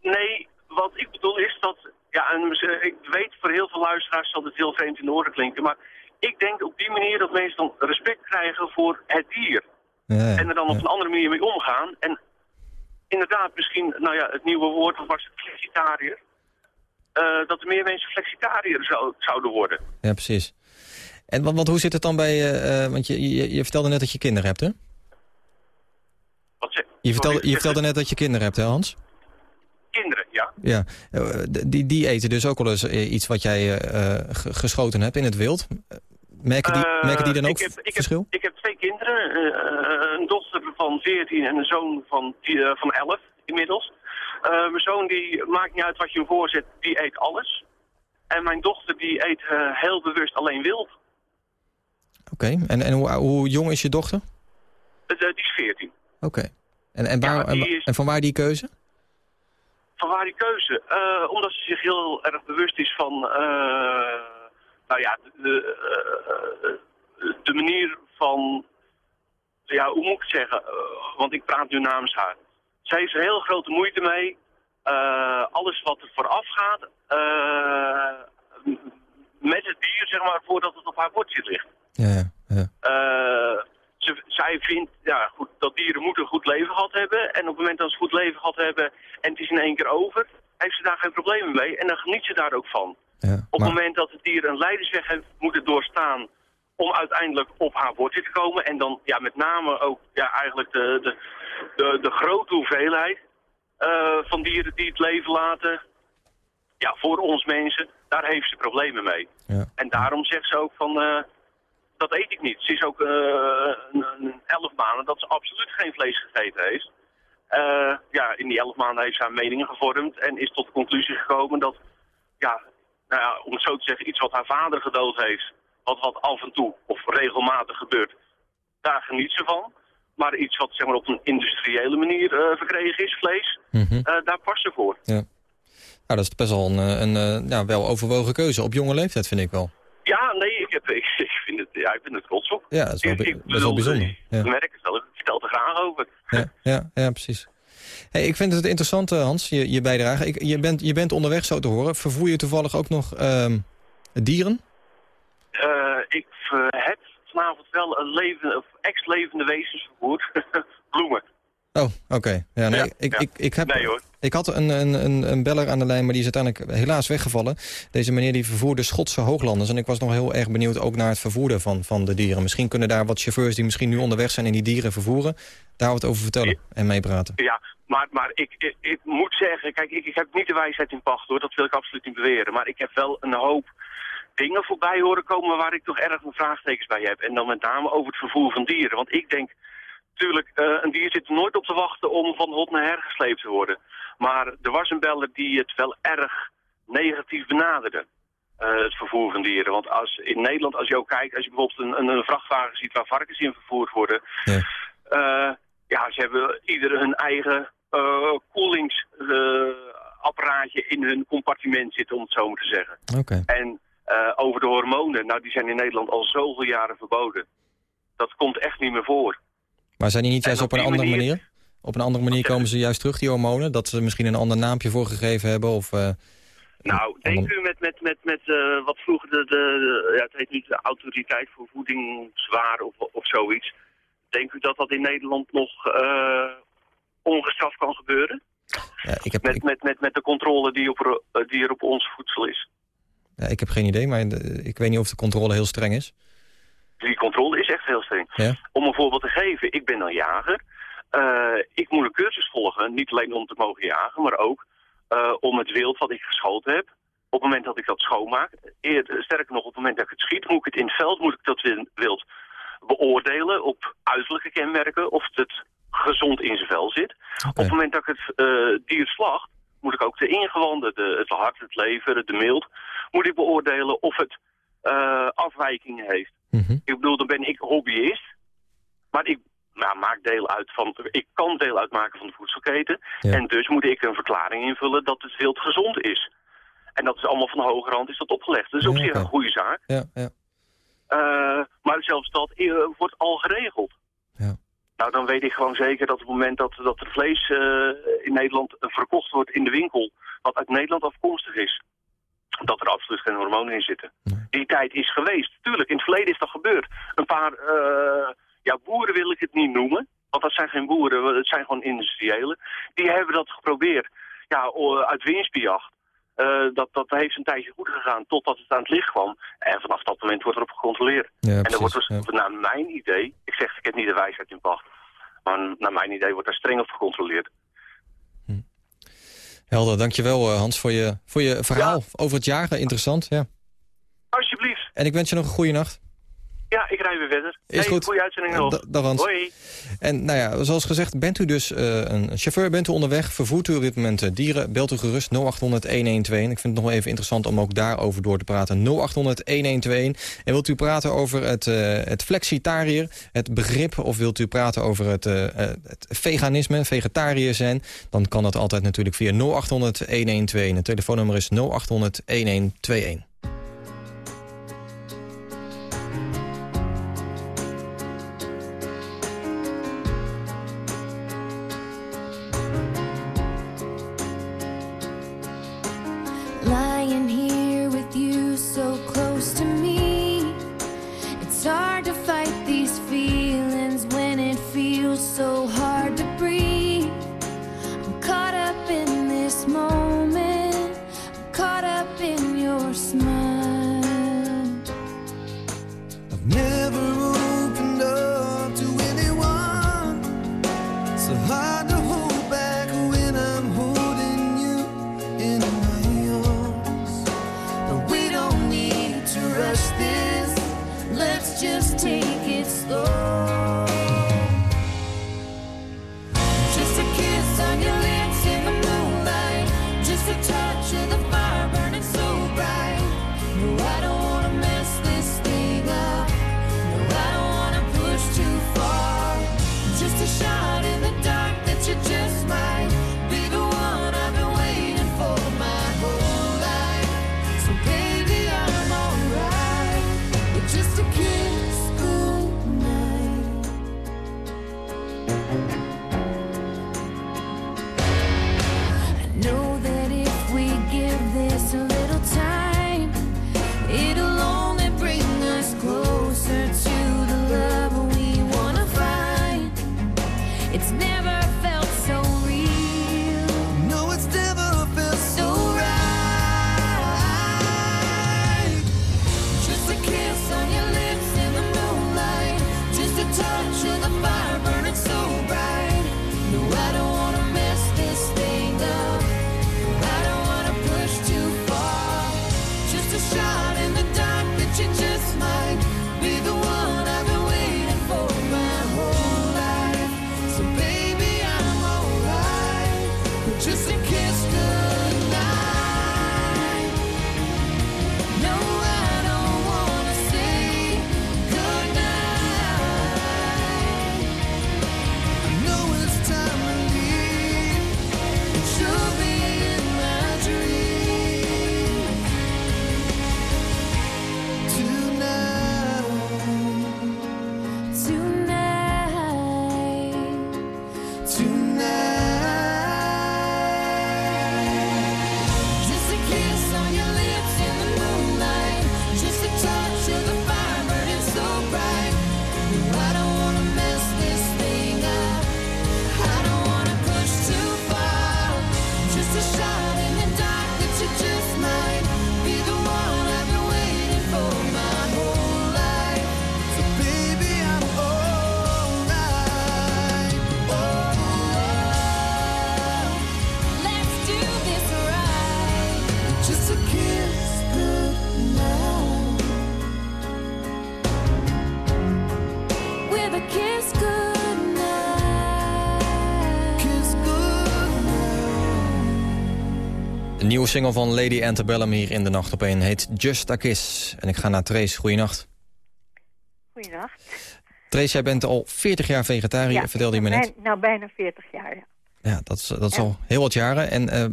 nee, wat ik bedoel is dat... Ja, en mis- ik weet voor heel veel luisteraars zal het heel vreemd in de oren klinken, maar ik denk op die manier dat mensen dan respect krijgen voor het dier. Ja, En er dan op een andere manier mee omgaan. En inderdaad, misschien, nou ja, het nieuwe woord of was flexitariër. eh, dat er meer mensen flexitariër zou, zouden worden. Ja, precies. En want, want hoe zit het dan bij... eh, eh, want je, je, je vertelde net dat je kinderen hebt, hè? Wat ze, Je vertelde, je vertelde net dat je kinderen hebt, hè Hans? Kinderen, ja. Eh, die, die eten dus ook wel eens eh, iets wat jij eh, ge- geschoten hebt in het wild. Merken die, merken die dan ook ik heb, ik verschil? Heb, ik heb twee kinderen. een dochter van 14 en een zoon van, van 11 inmiddels. Mijn zoon die maakt niet uit wat je hem voorzet, die eet alles. En mijn dochter die eet heel bewust alleen wild. Oké, en, en hoe, hoe jong is je dochter? Die is 14. Oké. En, en, waar, Ja, die en, is- en van waar die keuze? Van waar die keuze? Eh, omdat ze zich heel erg bewust is van, eh, nou ja, de, eh, de manier van, ja, hoe moet ik het zeggen? Want ik praat nu namens haar. Zij heeft er heel grote moeite mee. Alles wat er vooraf gaat, met het dier, zeg maar, voordat het op haar bordje ligt. Ja, ja, ze, zij vindt ja, goed, dat dieren moeten een goed leven gehad hebben. En op het moment dat ze een goed leven gehad hebben en het is in één keer over, heeft ze daar geen problemen mee. En dan geniet ze daar ook van. ja. Op het moment dat het dier een leidersweg heeft moeten doorstaan om uiteindelijk op haar bordje te komen. En dan ja, met name ook ja, eigenlijk de, de, de, de grote hoeveelheid eh, van dieren die het leven laten. Ja, voor ons mensen, daar heeft ze problemen mee. ja. En daarom zegt ze ook van, eh, dat eet ik niet. Ze is ook eh, een, een elf maanden dat ze absoluut geen vlees gegeten heeft. Eh, ja, in die elf maanden heeft ze haar meningen gevormd en is tot de conclusie gekomen dat, ja, nou ja, om het zo te zeggen, iets wat haar vader gedood heeft, wat, wat af en toe of regelmatig gebeurt, daar geniet ze van. Maar iets wat zeg maar, op een industriële manier eh, verkregen is, vlees, Mhm. daar past ze voor. ja. Nou, dat is best wel een, een ja, wel overwogen keuze. Op jonge leeftijd, vind ik wel. Ja, nee, ik, heb, ik, ik, vind het, ja, ik ben er trots op. Ja, dat is wel, Ik- dat is wel bedoel, bijzonder. Ja, merk het wel, ik vertel er graag over. ja, ja, ja precies. Hey, ik vind het interessant, eh, Hans, je, je bijdrage. Ik, je, bent, je bent onderweg, zo te horen. Vervoer je toevallig ook nog ehm, dieren? Eh, ik eh, heb vanavond wel een leven, of ex-levende wezens vervoerd. Bloemen. Oh, oké. Ja, nee, Ja, ik, ja. Ik, ik, heb, Nee hoor. ik had een, een, een, een beller aan de lijn, maar die is uiteindelijk helaas weggevallen. Deze meneer die vervoerde Schotse hooglanders. En ik was nog heel erg benieuwd ook naar het vervoeren van, van de dieren. Misschien kunnen daar wat chauffeurs die misschien nu onderweg zijn en die dieren vervoeren... daar wat over vertellen en meepraten. Ja, maar, maar ik, ik, ik moet zeggen, kijk, ik, ik heb niet de wijsheid in pacht hoor, dat wil ik absoluut niet beweren. Maar ik heb wel een hoop dingen voorbij horen komen waar ik toch erg mijn vraagtekens bij heb. En dan met name over het vervoer van dieren. Want ik denk, natuurlijk, eh, een dier zit nooit op te wachten om van hot naar her gesleept te worden. Maar er was een beller die het wel erg negatief benaderde. eh, het vervoer van dieren. Want als, in Nederland, als je ook kijkt, als je bijvoorbeeld een, een vrachtwagen ziet waar varkens in vervoerd worden, Ja. eh, ja, ze hebben ieder hun eigen eh koelingsapparaatje in hun compartiment zitten, om het zo maar te zeggen. Oké. En over de hormonen, nou die zijn in Nederland al zoveel jaren verboden. Dat komt echt niet meer voor. Maar zijn die niet juist op op een andere manier? manier- Op een andere manier komen ze juist terug, die hormonen? Dat ze misschien een ander naampje voor gegeven hebben? Of, eh, Nou, denk ander- u met, met, met, met eh, wat vroeger de, de, ja, het heet nu de autoriteit voor voedingswaren of, of zoiets. Denkt u dat dat in Nederland nog eh, ongestraft kan gebeuren? ja, ik, heb, Met, ik, met, met, met de controle die, op, eh, die er op ons voedsel is. ja, ik heb geen idee, maar eh, ik weet niet of de controle heel streng is. Die controle is echt heel streng. Ja? Om een voorbeeld te geven, ik ben een jager. Eh, ik moet een cursus volgen, niet alleen om te mogen jagen, maar ook eh, om het wild wat ik geschoten heb. Op het moment dat ik dat schoonmaak, eerder, sterker nog op het moment dat ik het schiet, moet ik het in het veld, moet ik dat wild beoordelen op uiterlijke kenmerken of het gezond in zijn vel zit. Op het moment dat ik het eh, dier slacht, moet ik ook de ingewanden, de, het hart, het lever, de mild, moet ik beoordelen of het eh, afwijkingen heeft. Mhm. Ik bedoel, dan ben ik hobbyist. Maar ik nou, maak deel uit van, ik kan deel uitmaken van de voedselketen. Ja. En dus moet ik een verklaring invullen dat het wild gezond is. En dat is allemaal van de hoge rand is dat opgelegd. Dat is op Ja, zich een goede zaak. Ja, ja. Eh, maar zelfs dat eh, wordt al geregeld. Ja. Nou, dan weet ik gewoon zeker dat op het moment dat, dat er vlees eh, in Nederland verkocht wordt in de winkel, wat uit Nederland afkomstig is, dat er absoluut geen hormonen in zitten. Nee. Die tijd is geweest. Tuurlijk, in het verleden is dat gebeurd. Een paar, eh, ja, boeren wil ik het niet noemen, want dat zijn geen boeren, het zijn gewoon industriëlen. Die hebben dat geprobeerd, ja, uit winstbejacht. Eh, dat, dat heeft een tijdje goed gegaan totdat het aan het licht kwam. En vanaf dat moment wordt erop gecontroleerd. ja en er wordt dus, ja. naar mijn idee, ik zeg ik heb niet de wijsheid in pacht, maar naar mijn idee wordt daar streng op gecontroleerd. Helder, dankjewel eh, Hans voor je, voor je verhaal over het jagen. Interessant, ja. Alsjeblieft. En ik wens je nog een goede nacht. Ja, ik rij weer verder. Is Hey, goed. Goeie uitzending nog. Da- dag Hans. Hoi. En nou ja, zoals gezegd, bent u dus eh, een chauffeur, bent u onderweg... vervoert u op dit moment eh, dieren, belt u gerust 0800-1121. Ik vind het nog wel even interessant om ook daarover door te praten. 0800-1121. En wilt u praten over het, eh, het flexitariër, het begrip... of wilt u praten over het, het veganisme, vegetariër zijn... dan kan dat altijd natuurlijk via 0800-1121. Het telefoonnummer is 0800-1121. Slow. Single van Lady Antebellum hier in de Nacht op 1 heet Just a Kiss. En ik ga naar Trace. Goeienacht. Goedenacht. Trace, jij bent al 40 jaar vegetariër, vertelde je me net. Nou, bijna 40 jaar, ja. Ja, dat is, dat is Ja. al heel wat jaren. En eh,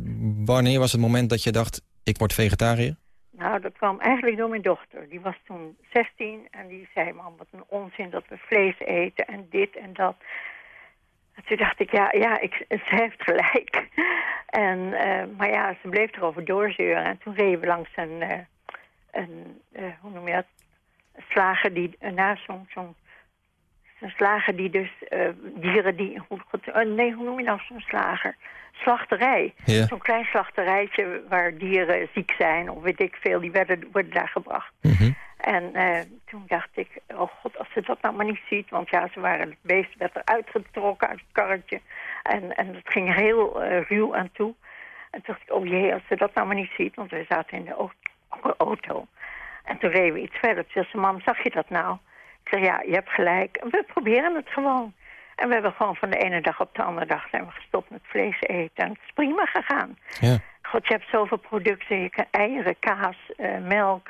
wanneer was het moment dat je dacht, ik word vegetariër? Nou, dat kwam eigenlijk door mijn dochter. Die was toen 16 en die zei, mam, wat een onzin dat we vlees eten en dit en dat. En toen dacht ik, ja, ja ik, ze heeft gelijk. En, eh, maar ja, ze bleef erover doorzeuren. En toen reden we langs een, eh, een eh, hoe noem je dat, een slager die, naast zo'n zo'n zo'n slager die dus dieren die, hoe, nee, hoe noem je nou zo'n slager? Slachterij. Ja. Zo'n klein slachterrijtje waar dieren ziek zijn of weet ik veel, die werden, worden daar gebracht. Mhm. En eh, toen dacht ik, oh god, als ze dat nou maar niet ziet. Want ja, ze waren, het beest werd eruit getrokken uit het karretje. En, en het ging heel eh, ruw aan toe. En toen dacht ik, oh jee, als ze dat nou maar niet ziet. Want we zaten in de au- auto. En toen reden we iets verder. Toen zei ze, mam, zag je dat nou? zeg, ja, je hebt gelijk. We proberen het gewoon. En we hebben gewoon van de ene dag op de andere dag zijn we gestopt met vlees eten. En het is prima gegaan. Ja. God, je hebt zoveel producten. Je kan eieren, kaas, eh, melk,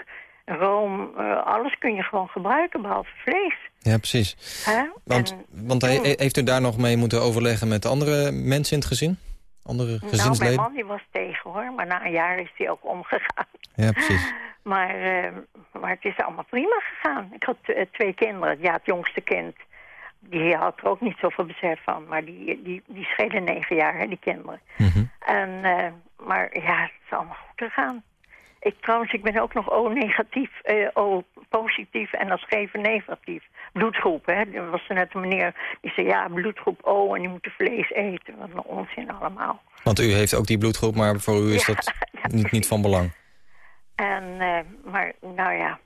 room. eh, alles kun je gewoon gebruiken, behalve vlees. Ja, precies. Want, En- want hij, he- heeft u daar nog mee moeten overleggen met andere mensen in het gezin? Andere Nou, mijn gezinsleden? man die was tegen hoor, maar na een jaar is hij ook omgegaan. Ja, precies. Maar, eh, maar het is allemaal prima gegaan. Ik had eh, twee kinderen. Ja, het jongste kind, die had er ook niet zoveel besef van. Maar die, die, die schelen negen jaar, hè, die kinderen. Mhm. En, maar ja, het is allemaal goed gegaan. Ik trouwens, ik ben ook nog O-negatief, eh, O-positief en dan schreven negatief. Bloedgroep, hè. Er was er net een meneer die zei, ja, bloedgroep O en die moeten vlees eten. Wat een onzin allemaal. Want u heeft ook die bloedgroep, maar voor u is Ja, dat ja, niet, niet van belang. En, eh, maar nou ja,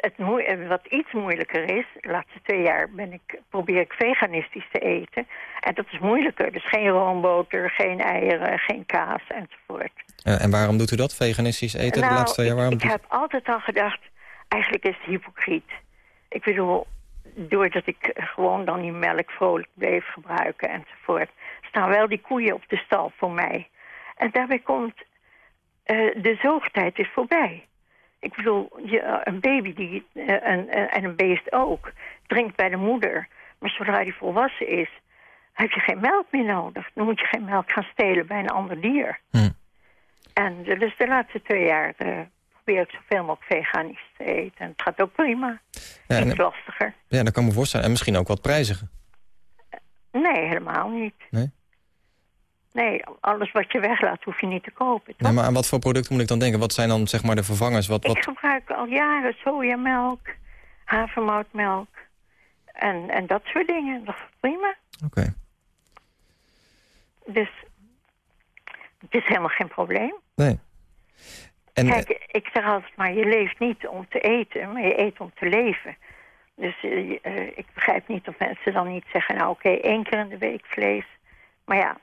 het eh, wat iets moeilijker is, de laatste twee jaar ben ik, probeer ik veganistisch te eten. En dat is moeilijker. Dus geen roomboter, geen eieren, geen kaas enzovoort. Eh, en waarom doet u dat, veganistisch eten, de nou, laatste twee jaar? Waarom ik, ik heb altijd al gedacht, eigenlijk is het hypocriet. Ik bedoel, doordat ik gewoon dan die melk vrolijk bleef gebruiken enzovoort... staan wel die koeien op de stal voor mij. En daarbij komt, eh, de zoogtijd is voorbij. Ik bedoel, je, eh, een baby die, en, en- en een beest ook, drinkt bij de moeder. Maar zodra hij volwassen is, heb je geen melk meer nodig. Dan moet je geen melk gaan stelen bij een ander dier. Hm. En de- dus de laatste twee jaar eh, probeer ik zoveel mogelijk veganisch te eten. En het gaat ook prima. Ja, Iets lastiger. ja, dat kan ik me voorstellen. En misschien ook wat prijziger. Nee, helemaal niet. Nee? Nee, alles wat je weglaat hoef je niet te kopen. toch? Nee, maar aan wat voor producten moet ik dan denken? Wat zijn dan zeg maar de vervangers? Wat, Ik wat... gebruik al jaren sojamelk, havermoutmelk en, en dat soort dingen. Dat is prima. Oké. Dus het is helemaal geen probleem. Nee. En, Kijk, ik zeg altijd maar, je leeft niet om te eten, maar je eet om te leven. Dus eh, eh, ik begrijp niet of mensen dan niet zeggen, nou oké, één keer in de week vlees. Maar ja,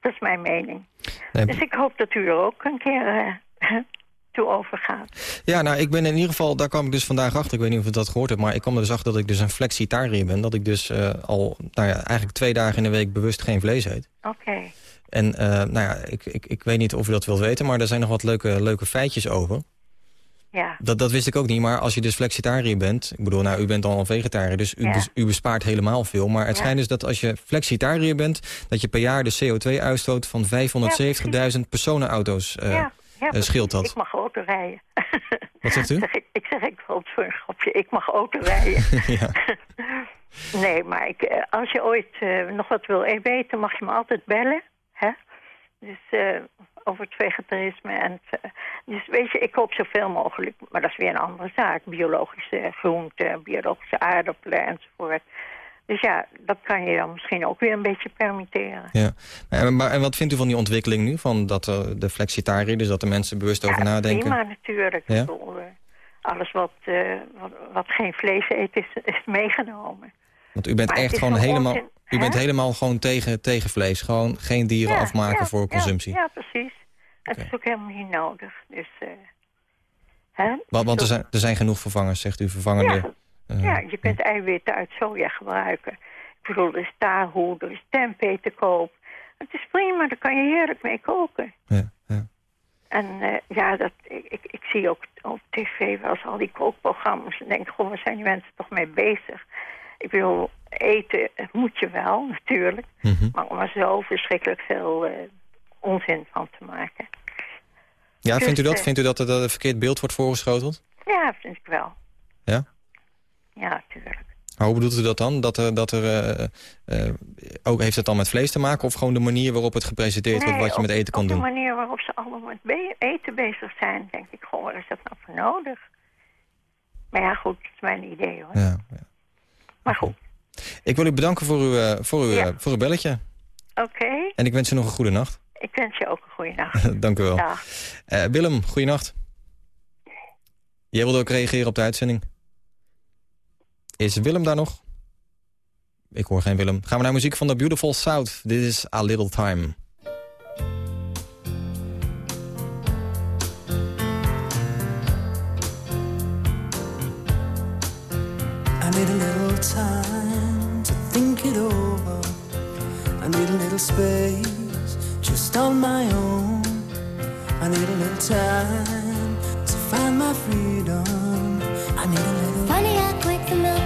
dat is mijn mening. nee, Dus ik hoop dat u er ook een keer eh, toe overgaat. Ja, nou, ik ben in ieder geval, daar kwam ik dus vandaag achter. Ik weet niet of u dat gehoord hebt, maar ik kwam er dus achter dat ik dus een flexitariër ben. Dat ik dus al, nou ja, eigenlijk twee dagen in de week bewust geen vlees eet. Oké. En eh, nou ja, ik, ik, ik weet niet of u dat wilt weten, maar er zijn nog wat leuke, leuke feitjes over. Ja. Dat, dat wist ik ook niet, maar als je dus flexitariër bent... ik bedoel, nou, u bent al een vegetariër, dus u, Ja. bes- u bespaart helemaal veel. Maar het Ja. schijnt dus dat als je flexitariër bent... dat je per jaar de CO2-uitstoot van 570.000 personenauto's ja, ja, eh, scheelt dat. Ik mag auto rijden. Wat zegt u? Ik, ik zeg, ik hoop voor een grapje, ik mag auto rijden. ja. nee, maar ik, als je ooit nog wat wil weten, mag je me altijd bellen. Hè? Dus eh, over het vegetarisme. En het, eh, dus weet je, ik hoop zoveel mogelijk, maar dat is weer een andere zaak. Biologische groenten, biologische aardappelen enzovoort. Dus ja, dat kan je dan misschien ook weer een beetje permitteren. Ja. En, maar, en wat vindt u van die ontwikkeling nu? Van dat eh, de flexitariër, dus dat de mensen bewust over Ja, nadenken? Prima natuurlijk. Ja? Alles wat, wat, wat geen vlees eet is, is meegenomen. Want u bent Maar echt gewoon helemaal... onzin, U bent helemaal gewoon tegen, tegen vlees. Gewoon geen dieren Ja, afmaken ja, voor consumptie. Ja, precies. Het is ook helemaal niet nodig. Dus, eh, hè? Want, want er, Zo- zijn, er zijn genoeg vervangers, zegt u, vervangende... Ja, eh, ja, je kunt eiwitten uit soja gebruiken. Ik bedoel, er is taarhoe, er is tempeh te koop. Het is prima, daar kan je heerlijk mee koken. ja, ja. En eh, ja, dat, ik, ik, ik zie ook op tv wel eens al die kookprogramma's. En denk, goh, waar zijn die mensen toch mee bezig? Ik bedoel, eten moet je wel, natuurlijk. Mhm. Maar om er zo verschrikkelijk veel eh, onzin van te maken. Ja, Dus, vindt u dat? eh, Vindt u dat er dat een verkeerd beeld wordt voorgeschoteld? Ja, vind ik wel. Ja? Ja, natuurlijk. Maar hoe bedoelt u dat dan? Dat er, dat er eh, ook, heeft het dan met vlees te maken? Of gewoon de manier waarop het gepresenteerd wordt, wat je met eten kan doen? de manier waarop ze allemaal met be- eten bezig zijn, denk ik gewoon, waar is dat nou voor nodig? Maar ja, goed, dat is mijn idee hoor. Ja, ja. Maar goed, Ik wil u bedanken voor uw, eh, voor uw, Ja. eh, voor uw belletje. oké. En ik wens u nog een goede nacht. Ik wens je ook een goede nacht. Dank u wel. Dag. Eh, Willem, goeienacht. Jij wilde ook reageren op de uitzending. Is Willem daar nog? Ik hoor geen Willem. Gaan we naar muziek van The Beautiful South. Dit is A Little Time. need a little time to think it over. I need a little space just on my own. I need a little time to find my freedom. I need a little. Funny how quick the milk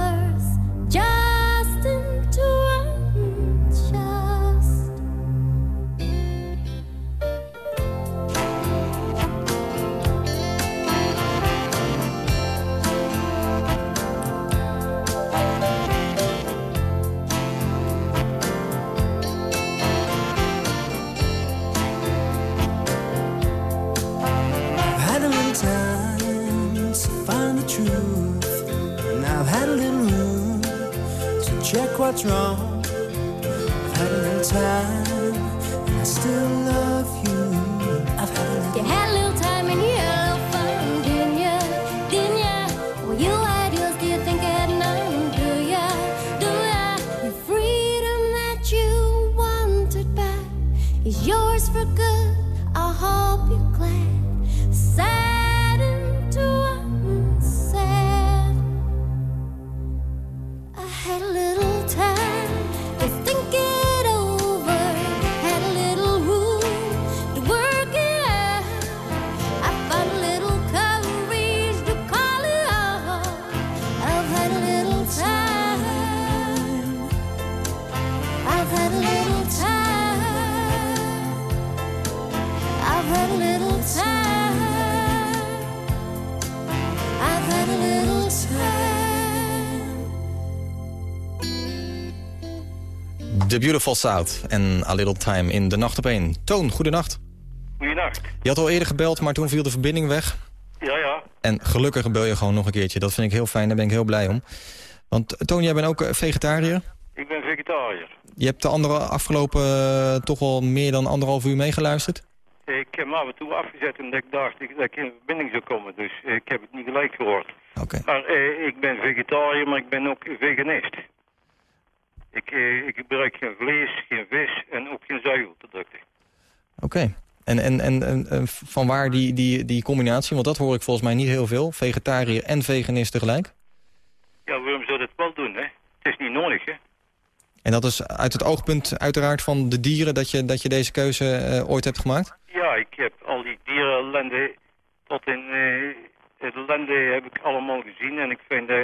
What's wrong. I've had time, South en A Little Time in de Nacht op 1. Toon, goedenacht. Goedenacht. Je had al eerder gebeld, maar toen viel de verbinding weg. Ja, ja. En gelukkig bel je gewoon nog een keertje. Dat vind ik heel fijn, daar ben ik heel blij om. Want Toon, jij bent ook eh, vegetariër. Ik ben vegetariër. Je hebt de andere afgelopen eh, toch wel meer dan anderhalf uur meegeluisterd. Ik heb hem af en toe afgezet omdat ik dacht dat ik in verbinding zou komen. Dus eh, ik heb het niet gelijk gehoord. Oké. Maar eh, ik ben vegetariër, maar ik ben ook veganist. Ik, eh, ik gebruik geen vlees, geen vis en ook geen zuivelproducten. Oké. En, en, en, en en van waar die, die, die combinatie? Want dat hoor ik volgens mij niet heel veel. Vegetariër en veganist tegelijk. Ja, waarom zou dat wel doen, hè? Het is niet nodig, hè? En dat is uit het oogpunt uiteraard van de dieren... dat je, dat je deze keuze eh, ooit hebt gemaakt? Ja, ik heb al die dierenellende tot in eh het ellende heb ik allemaal gezien. En ik vind, eh,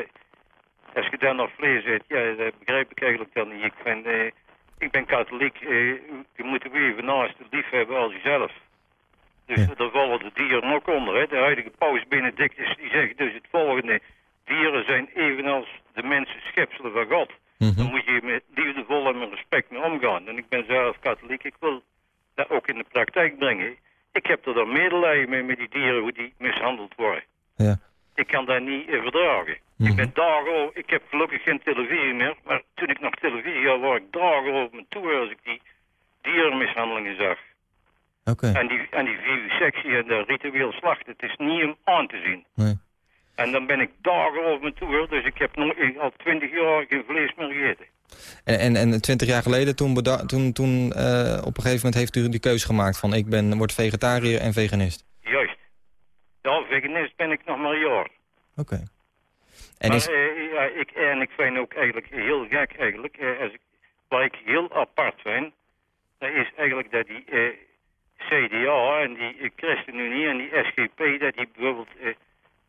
als je dan nog vlees eet, ja, dat begrijp ik eigenlijk dan niet. Ik vind, eh, ik ben katholiek, eh, je moet de even naast lief hebben als jezelf. Dus daar vallen de dieren ook onder. Hè. De huidige paus Benedictus die zegt dus het volgende. Dieren zijn evenals de mensen schepselen van God. Dan moet je met liefdevol en met respect mee omgaan. En ik ben zelf katholiek, ik wil dat ook in de praktijk brengen. Ik heb er dan medelijden mee met die dieren, hoe die mishandeld worden. Ja. Ik kan dat niet eh, verdragen. Ik ben dagen over, ik heb gelukkig geen televisie meer, maar toen ik nog televisie had, was ik dagen over mijn toer als ik die dierenmishandelingen zag. Oké. En die, en die vivisectie en de ritueel slachten, het is niet om aan te zien. Nee. En dan ben ik dagen over mijn toer, dus ik heb nog, ik, al twintig jaar geen vlees meer gegeten. En, en, en 20 jaar geleden, toen, toen, toen eh, op een gegeven moment heeft u die keuze gemaakt van... ik ben, word vegetariër en veganist. Ja, veganist ben ik nog maar jaar. Oké. En maar, is, eh, ja, ik, en ik vind ook eigenlijk heel gek eigenlijk, eh, als ik, waar ik heel apart vind, dat is eigenlijk dat die eh, CDA en die ChristenUnie en die SGP, dat die bijvoorbeeld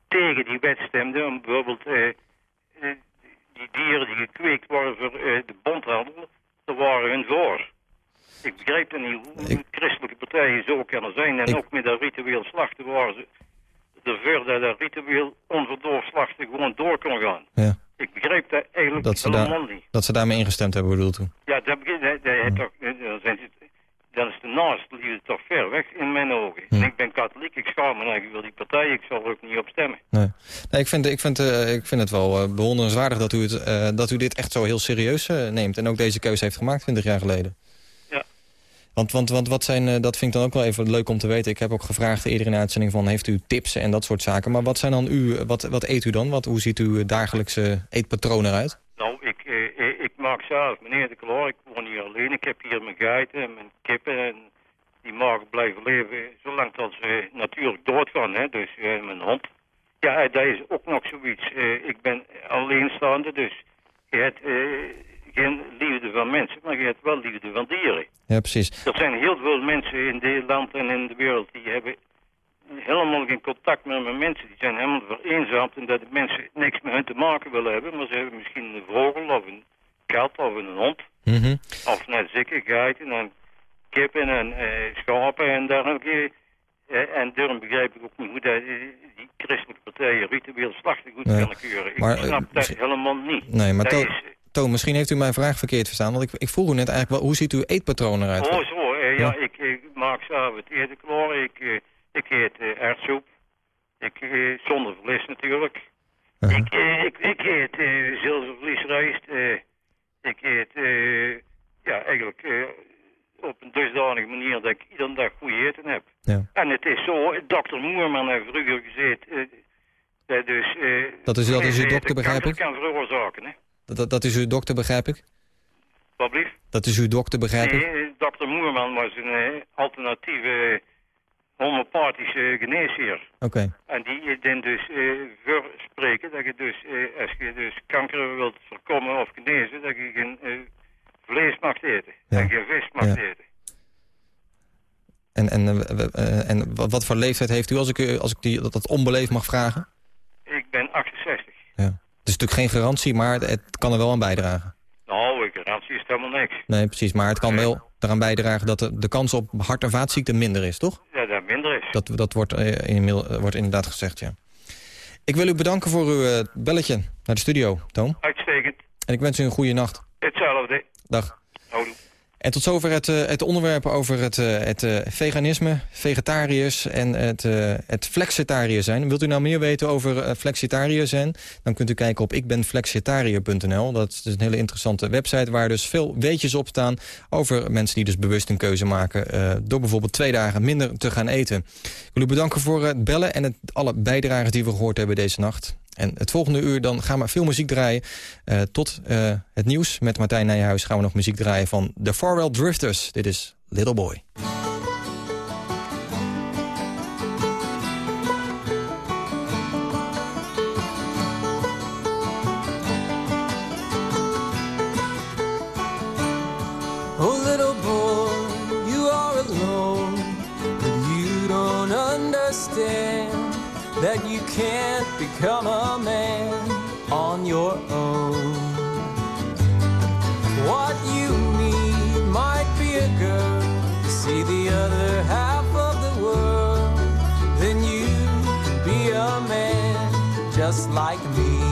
tegen die wet stemden om bijvoorbeeld eh, eh, die dieren die gekweekt worden voor eh, de bondhandel, daar waren hun voor. Ik begrijp het niet hoe christelijke partijen zo kunnen zijn. En ook met dat ritueel slachten waar ze ervoor dat dat ritueel onverdoofd slachten gewoon door kan gaan. Ja. Ik begrijp dat Dat ze, daar, dat ze daarmee ingestemd hebben, bedoelt u? Ja, dat, dat, dat, dat, toch- dan is de liefde toch ver weg in mijn ogen. En ik ben katholiek, ik schaam me eigenlijk voor die partij, ik zal er ook niet op stemmen. Nee, nee ik, vind, ik, vind, eh, ik vind het wel eh, bewonderenswaardig dat u, het, eh, dat u dit echt zo heel serieus neemt. En ook deze keuze heeft gemaakt 20 jaar geleden. Ja. Want, want, want wat zijn, dat vind ik dan ook wel even leuk om te weten. Ik heb ook gevraagd eerder in de uitzending van... heeft u tips en dat soort zaken. Maar wat zijn dan u, wat, wat eet u dan? Wat, hoe ziet uw dagelijkse eetpatroon eruit? Nou, ik, eh, eh, ik maak zelf, meneer de Kloor, ik woon hier alleen. Ik en mijn kippen en die mogen blijven leven zolang dat ze natuurlijk doodgaan. Hè? Dus eh, mijn hond. Ja, eh, dat is ook nog zoiets. Eh, ik ben alleenstaande, dus je hebt geen liefde van mensen, maar je hebt wel liefde van dieren. Ja, precies. Er zijn heel veel mensen in dit land en in de wereld die hebben helemaal geen contact meer met mensen. Die zijn helemaal vereenzaamd en dat de mensen niks met hen te maken willen hebben. Maar ze hebben misschien een vogel of een kat of een hond. Mhm. Of net zieke geiten en kippen en eh, schapen en dergelijke. Eh, en daarom begrijp ik ook niet hoe dat, eh, die christelijke partijen ritueel slachten goed Nee, kunnen keuren. Ik maar, snap dat helemaal niet. Nee, maar To- Toon, misschien heeft u mijn vraag verkeerd verstaan. Want ik, ik vroeg u net eigenlijk, wel, hoe ziet uw eetpatroon eruit? Oh, zo. ja, Ja. ik, ik maak het eten klaar. Ik, ik eet erwtsoep. Ik, zonder vlees natuurlijk. Ik, ik, ik eet eh zilvervliesrijst ik eet, eh, ja, eigenlijk eh, op een dusdanige manier dat ik iedere dag goed eten heb. Ja. En het is zo, dokter Moerman heeft vroeger gezegd... eh, dat, dus, eh, Dat is- dat is uw eten dokter, begrijp kanker ik? kan veroorzaken, hè. Dat, dat, dat is uw dokter, begrijp ik? Wat blieft? Dat is uw dokter, begrijp ik? Nee, dokter Moerman was een eh, alternatieve homeopathische geneesheer. Oké. En die eh, den dus eh verspreken dat je dus, eh, als je dus kanker wilt voorkomen of genezen, dat je geen eh, vlees mag eten. En vis mag Ja. eten. En, en, eh, eh, en wat voor leeftijd heeft u, als ik, als ik die, dat, dat onbeleefd mag vragen? Ik ben 68. Het is natuurlijk geen garantie, maar het, kan er wel aan bijdragen. Nou, ik garantie is helemaal niks. Nee, precies. Maar het kan wel eraan bijdragen dat de, de kans op hart- en vaatziekten minder is, toch? Ja, dat minder is. Dat, dat wordt, eh, inmiddel- eh, wordt inderdaad gezegd, ja. Ik wil u bedanken voor uw belletje naar de studio, Toon. Uitstekend. En ik wens u een goede nacht. Hetzelfde. Dag. Houdoe. En tot zover het, eh, het onderwerp over het, eh, het eh, veganisme, vegetariërs en het, het flexitariër zijn. Wilt u nou meer weten over flexitariër zijn? Dan kunt u kijken op ikbenflexitariër.nl. Dat is een hele interessante website waar dus veel weetjes op staan... over mensen die dus bewust een keuze maken... door bijvoorbeeld twee dagen minder te gaan eten. Ik wil u bedanken voor het bellen en het, alle bijdragen die we gehoord hebben deze nacht. En het volgende uur dan gaan we veel muziek draaien. Eh, tot eh, het nieuws met Martijn Nijhuis gaan we nog muziek draaien van The Farwell Drifters. Dit is Little Boy. Oh, understand that you can't become a man on your own. What you need might be a girl to see the other half of the world. Then you can be a man just like me.